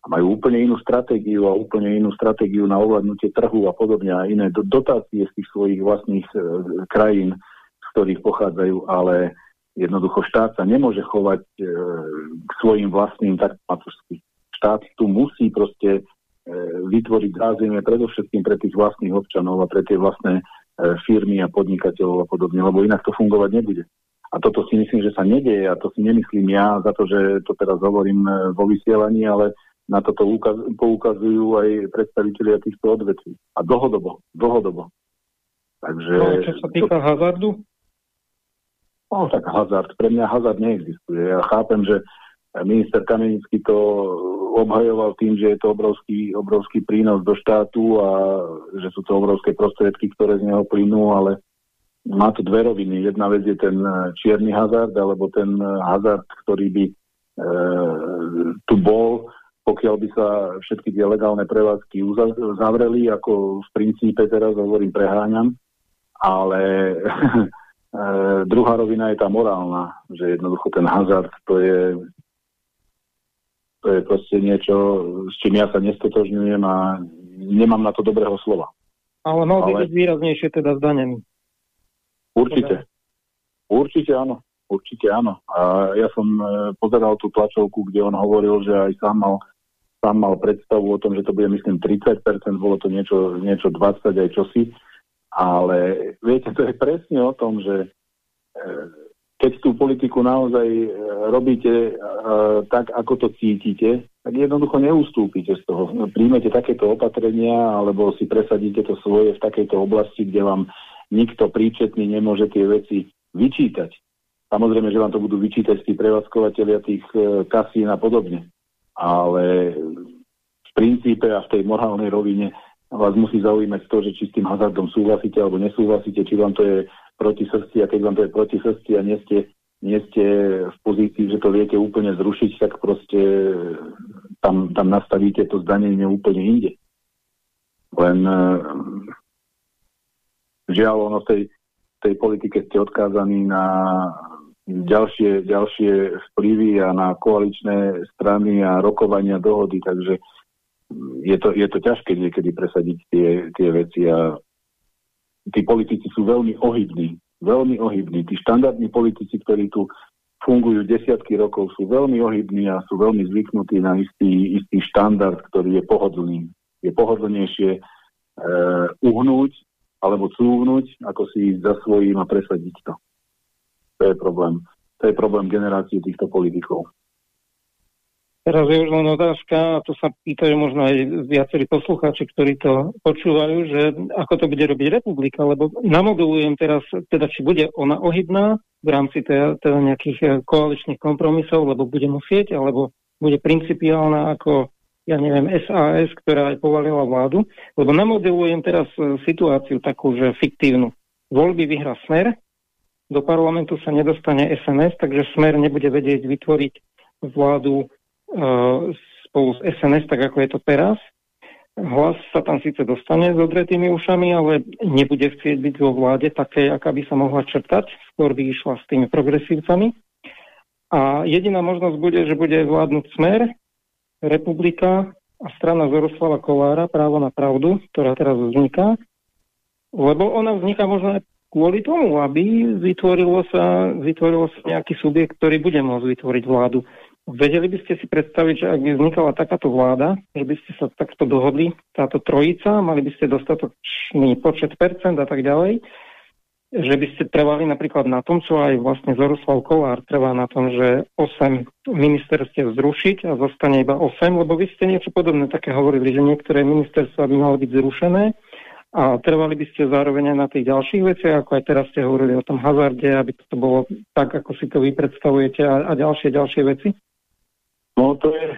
a majú úplne inú stratégiu a úplne inú stratégiu na ovládnutie trhu a podobne a iné dotácie z tých svojich vlastných e, krajín, z ktorých pochádzajú, ale jednoducho štát sa nemôže chovať e, k svojim vlastným tak matursky. Štát tu musí proste e, vytvoriť zázemie predovšetkým pre tých vlastných občanov a pre tie vlastné e, firmy a podnikateľov a podobne, lebo inak to fungovať nebude. A toto si myslím, že sa nedieje a to si nemyslím ja za to, že to teraz hovorím e, vo vysielaní, ale na toto poukazujú aj predstavitelia týchto odvetví. A dlhodobo, dlhodobo. Takže... No, čo sa týka to... hazardu? No, tak hazard. Pre mňa hazard neexistuje. Ja chápem, že minister Kamenický to obhajoval tým, že je to obrovský, obrovský prínos do štátu a že sú to obrovské prostriedky, ktoré z neho plynú, ale má to dve roviny. Jedna vec je ten čierny hazard, alebo ten hazard, ktorý by e, tu bol pokiaľ by sa všetky tie legálne prevádzky zavreli, ako v princípe teraz hovorím, preháňam, ale (laughs) e, druhá rovina je tá morálna, že jednoducho ten hazard to je to je proste niečo, s čím ja sa nestotožňujem a nemám na to dobrého slova. Ale mal by ale... byť výraznejšie teda zdanený. Určite. Určite áno. Určite áno. A ja som e, pozeral tú tlačovku, kde on hovoril, že aj sám mal sám mal predstavu o tom, že to bude myslím 30%, bolo to niečo, niečo 20 aj čosi, ale viete, to je presne o tom, že e, keď tú politiku naozaj e, robíte e, tak, ako to cítite, tak jednoducho neustúpite z toho. Príjmete takéto opatrenia alebo si presadíte to svoje v takejto oblasti, kde vám nikto príčetný nemôže tie veci vyčítať. Samozrejme, že vám to budú vyčítať tí prevádzkovateľia tých kasín a podobne ale v princípe a v tej morálnej rovine vás musí zaujímať to, že či s tým hazardom súhlasíte alebo nesúhlasíte, či vám to je proti srsti a keď vám to je proti srsti a nie ste, nie ste v pozícii, že to viete úplne zrušiť, tak proste tam, tam nastavíte to zdanenie úplne inde. Len žiaľ, ono v tej, tej politike ste odkázaní na ďalšie, ďalšie vplyvy a na koaličné strany a rokovania dohody, takže je to, je to ťažké niekedy presadiť tie, tie veci a tí politici sú veľmi ohybní, veľmi ohybní. Tí štandardní politici, ktorí tu fungujú desiatky rokov, sú veľmi ohybní a sú veľmi zvyknutí na istý, istý štandard, ktorý je pohodlný. Je pohodlnejšie e, uhnúť alebo cúvnuť, ako si ísť za svojím a presadiť to. To je problém. To je problém generácie týchto politikov. Teraz je už len otázka, a to sa pýtajú možno aj viacerí poslucháči, ktorí to počúvajú, že ako to bude robiť republika, lebo namodelujem teraz, teda či bude ona ohybná v rámci teda, teda nejakých eh, koaličných kompromisov, lebo bude musieť, alebo bude principiálna ako, ja neviem, SAS, ktorá aj povalila vládu, lebo namodelujem teraz eh, situáciu takú, že fiktívnu. Voľby vyhrá Smer, do parlamentu sa nedostane SNS, takže Smer nebude vedieť vytvoriť vládu spolu s SNS, tak ako je to teraz. Hlas sa tam síce dostane s odretými ušami, ale nebude chcieť byť vo vláde také, aká by sa mohla črtať. Skôr by išla s tými progresívcami. A jediná možnosť bude, že bude vládnuť smer, republika a strana Zoroslava Kolára, právo na pravdu, ktorá teraz vzniká. Lebo ona vzniká možno aj kvôli tomu, aby vytvorilo sa, vytvorilo sa nejaký subjekt, ktorý bude môcť vytvoriť vládu. Vedeli by ste si predstaviť, že ak by vznikala takáto vláda, že by ste sa takto dohodli, táto trojica, mali by ste dostatočný počet percent a tak ďalej, že by ste trvali napríklad na tom, čo aj vlastne Zoroslav Kolár trvá na tom, že 8 ministerstiev zrušiť a zostane iba 8, lebo vy ste niečo podobné také hovorili, že niektoré ministerstva by mali byť zrušené a trvali by ste zároveň aj na tých ďalších veciach, ako aj teraz ste hovorili o tom hazarde, aby to bolo tak, ako si to vy predstavujete a, a ďalšie, ďalšie veci? No to je,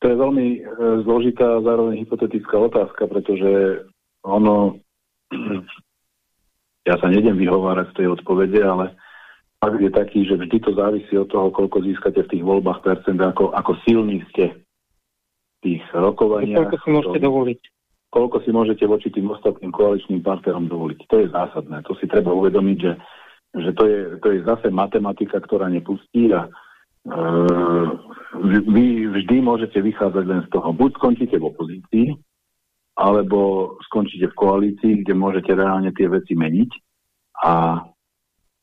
to je veľmi e, zložitá a zároveň hypotetická otázka, pretože ono, (clears throat) ja sa nedem vyhovárať z tej odpovede, ale fakt je taký, že vždy to závisí od toho, koľko získate v tých voľbách percent, ako, ako silní ste v tých rokovaniach. Koľko si môžete to, dovoliť. Koľko si môžete voči tým ostatným koaličným partnerom dovoliť. To je zásadné. To si treba uvedomiť, že, že to, je, to je zase matematika, ktorá nepustí a vy vždy môžete vychádzať len z toho. Buď skončíte v opozícii, alebo skončíte v koalícii, kde môžete reálne tie veci meniť a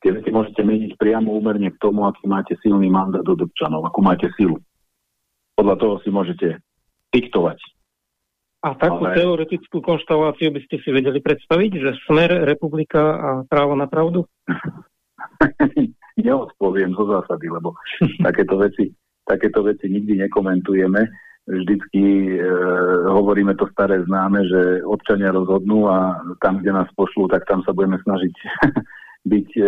tie veci môžete meniť priamo úmerne k tomu, aký máte silný mandát od občanov, akú máte silu. Podľa toho si môžete diktovať. A takú Ale... teoretickú konštaláciu by ste si vedeli predstaviť, že smer, republika a právo na pravdu? (laughs) neodpoviem zo zásady, lebo (laughs) takéto veci, takéto veci nikdy nekomentujeme. Vždycky e, hovoríme to staré známe, že občania rozhodnú a tam, kde nás pošlú, tak tam sa budeme snažiť (laughs) byť e,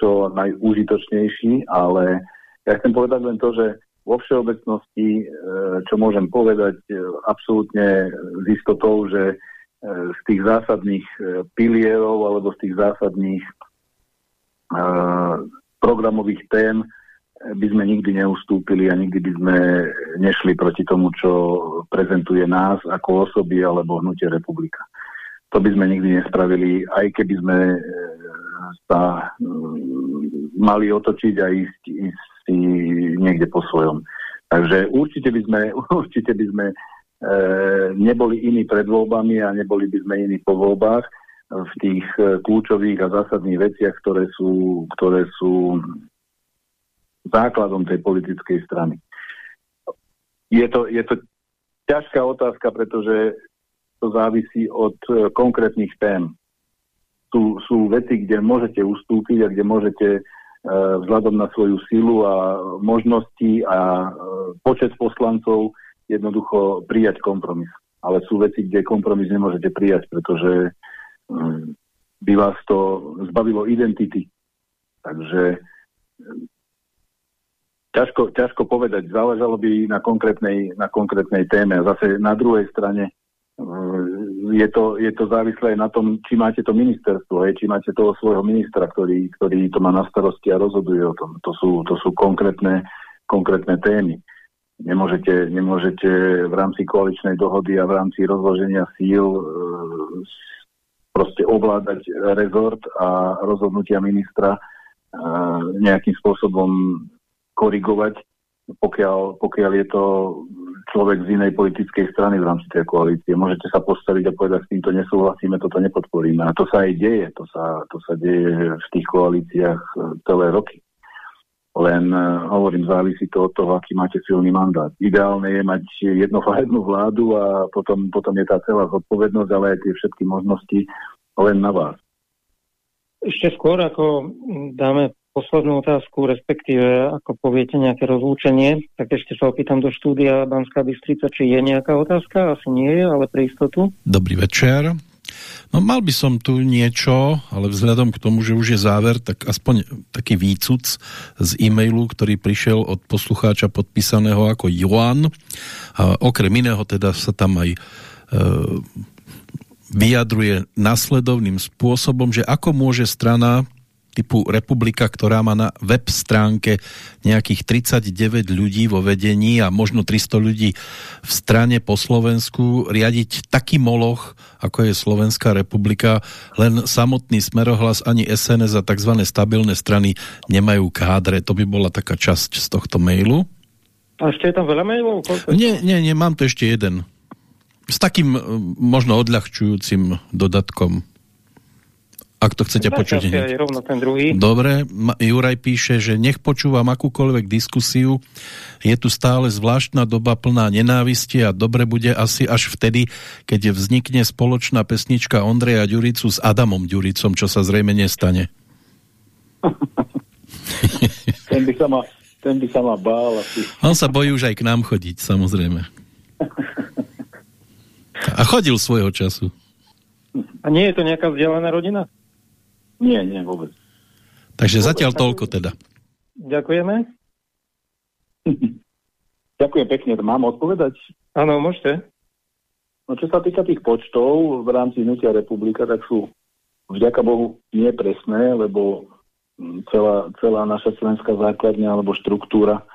čo najúžitočnejší, ale ja chcem povedať len to, že vo všeobecnosti, e, čo môžem povedať e, absolútne s istotou, že e, z tých zásadných e, pilierov alebo z tých zásadných programových tém by sme nikdy neustúpili a nikdy by sme nešli proti tomu, čo prezentuje nás ako osoby alebo hnutie republika. To by sme nikdy nespravili, aj keby sme e, sa mm, mali otočiť a ísť, ísť si niekde po svojom. Takže určite by sme, (laughs) určite by sme e, neboli iní pred voľbami a neboli by sme iní po voľbách v tých e, kľúčových a zásadných veciach, ktoré sú, ktoré sú základom tej politickej strany. Je to, je to ťažká otázka, pretože to závisí od e, konkrétnych tém. Sú, sú veci, kde môžete ustúpiť a kde môžete e, vzhľadom na svoju silu a možnosti a počet poslancov jednoducho prijať kompromis. Ale sú veci, kde kompromis nemôžete prijať, pretože Hm, by vás to zbavilo identity. Takže hm, ťažko, ťažko povedať, záležalo by na konkrétnej, na konkrétnej téme. A zase na druhej strane hm, je to, je to závislé na tom, či máte to ministerstvo, aj, či máte toho svojho ministra, ktorý, ktorý to má na starosti a rozhoduje o tom. To sú, to sú konkrétne, konkrétne témy. Nemôžete, nemôžete v rámci koaličnej dohody a v rámci rozloženia síl proste ovládať rezort a rozhodnutia ministra nejakým spôsobom korigovať, pokiaľ, pokiaľ je to človek z inej politickej strany v rámci tej koalície. Môžete sa postaviť a povedať, s týmto nesúhlasíme, toto nepodporíme. A to sa aj deje, to sa, to sa deje v tých koalíciách e, celé roky. Len uh, hovorím, závisí to od toho, aký máte silný mandát. Ideálne je mať jednofarebnú vládu a potom, potom je tá celá zodpovednosť, ale aj tie všetky možnosti len na vás. Ešte skôr, ako dáme poslednú otázku, respektíve ako poviete nejaké rozlúčenie, tak ešte sa opýtam do štúdia Banská Bystrica, či je nejaká otázka, asi nie je, ale pre istotu. Dobrý večer. No mal by som tu niečo, ale vzhľadom k tomu, že už je záver, tak aspoň taký výcuc z e-mailu, ktorý prišiel od poslucháča podpísaného ako Joan. A okrem iného teda sa tam aj e, vyjadruje nasledovným spôsobom, že ako môže strana typu Republika, ktorá má na web stránke nejakých 39 ľudí vo vedení a možno 300 ľudí v strane po Slovensku riadiť taký moloch, ako je Slovenská republika, len samotný smerohlas ani SNS a tzv. stabilné strany nemajú kádre. To by bola taká časť z tohto mailu. A ešte je tam veľa mailov? Nie, nie, nie, mám tu ešte jeden. S takým možno odľahčujúcim dodatkom. Ak to chcete počuť hneď. rovno ten druhý. Dobre, Juraj píše, že nech počúvam akúkoľvek diskusiu, je tu stále zvláštna doba plná nenávisti a dobre bude asi až vtedy, keď vznikne spoločná pesnička Ondreja Ďuricu s Adamom Ďuricom, čo sa zrejme nestane. (laughs) ten, by sa ma, ten by sa ma bál asi. On sa bojí už aj k nám chodiť, samozrejme. (laughs) A chodil svojho času. A nie je to nejaká vzdialená rodina? Nie, nie, vôbec. Takže vôbec. zatiaľ toľko teda. Ďakujeme. (laughs) Ďakujem pekne. Mám odpovedať? Áno, môžete. No čo sa týka tých počtov v rámci Hnutia republika, tak sú vďaka Bohu nepresné, lebo mm, celá, celá naša členská základňa alebo štruktúra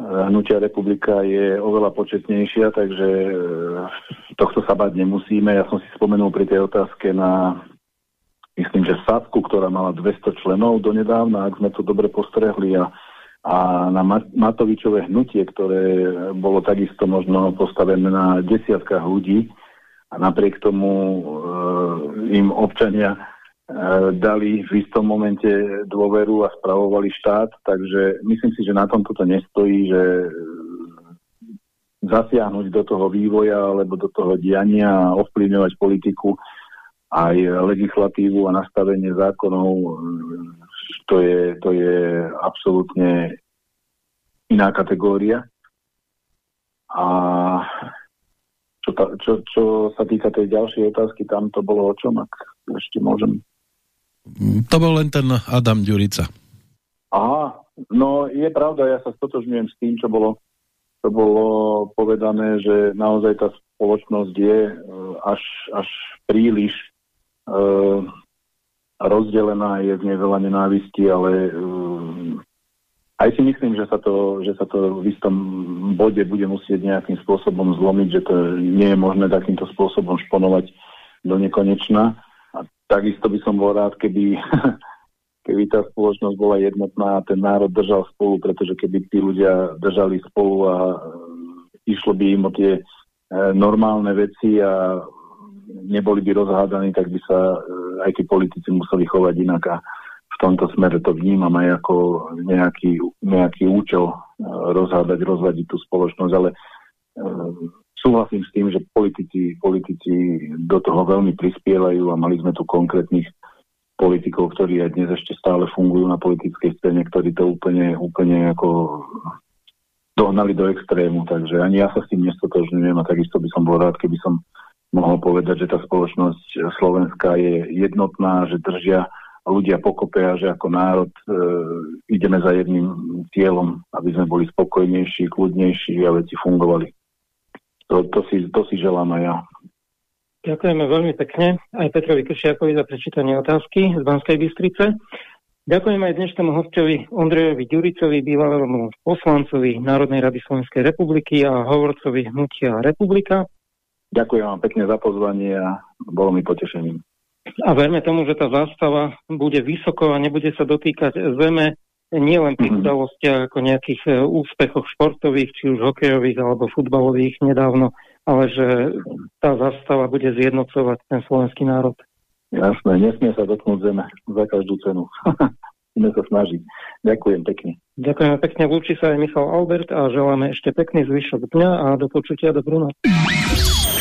eh, Hnutia republika je oveľa početnejšia, takže eh, tohto sa bať nemusíme. Ja som si spomenul pri tej otázke na myslím, že Sadku, ktorá mala 200 členov donedávna, ak sme to dobre postrehli a, a na Matovičové hnutie, ktoré bolo takisto možno postavené na desiatkách ľudí a napriek tomu e, im občania e, dali v istom momente dôveru a spravovali štát, takže myslím si, že na tomto to nestojí, že zasiahnuť do toho vývoja alebo do toho diania a ovplyvňovať politiku aj legislatívu a nastavenie zákonov, to je, to je absolútne iná kategória. A čo, ta, čo, čo sa týka tej ďalšej otázky, tam to bolo o čom, ak ešte môžem. To bol len ten Adam Ďurica. Aha, no je pravda, ja sa stotožňujem s tým, čo bolo, čo bolo povedané, že naozaj tá spoločnosť je e, až, až príliš rozdelená, je v nej veľa nenávisti, ale uh, aj si myslím, že sa, to, že sa to v istom bode bude musieť nejakým spôsobom zlomiť, že to nie je možné takýmto spôsobom šponovať do nekonečna. A takisto by som bol rád, keby, (laughs) keby tá spoločnosť bola jednotná a ten národ držal spolu, pretože keby tí ľudia držali spolu a išlo by im o tie normálne veci a neboli by rozhádaní, tak by sa eh, aj tí politici museli chovať inak. A v tomto smere to vnímam aj ako nejaký, nejaký účel eh, rozhádať, rozvadiť tú spoločnosť, ale e, súhlasím s tým, že politici, politici do toho veľmi prispievajú a mali sme tu konkrétnych politikov, ktorí aj dnes ešte stále fungujú na politickej scéne, ktorí to úplne, úplne ako dohnali do extrému, takže ani ja sa s tým nestotožňujem a takisto by som bol rád, keby som mohol povedať, že tá spoločnosť Slovenska je jednotná, že držia ľudia pokope a že ako národ e, ideme za jedným cieľom, aby sme boli spokojnejší, kľudnejší a veci fungovali. To, to, si, to si želám aj ja. Ďakujeme veľmi pekne aj Petrovi Kršiakovi za prečítanie otázky z Banskej Bystrice. Ďakujem aj dnešnému hostovi Ondrejovi Ďuricovi, bývalému poslancovi Národnej rady Slovenskej republiky a hovorcovi Hnutia Republika. Ďakujem vám pekne za pozvanie a bolo mi potešením. A verme tomu, že tá zástava bude vysoko a nebude sa dotýkať zeme, nielen pri mhm. udalostiach ako nejakých e, úspechoch športových, či už hokejových alebo futbalových nedávno, ale že tá zastava bude zjednocovať ten slovenský národ. Jasné, nesmie sa dotknúť zeme za každú cenu. (laughs) Budeme sa snažiť. Ďakujem pekne. Ďakujeme pekne. Lúči sa aj Michal Albert a želáme ešte pekný zvyšok dňa a do počutia dobrú noc.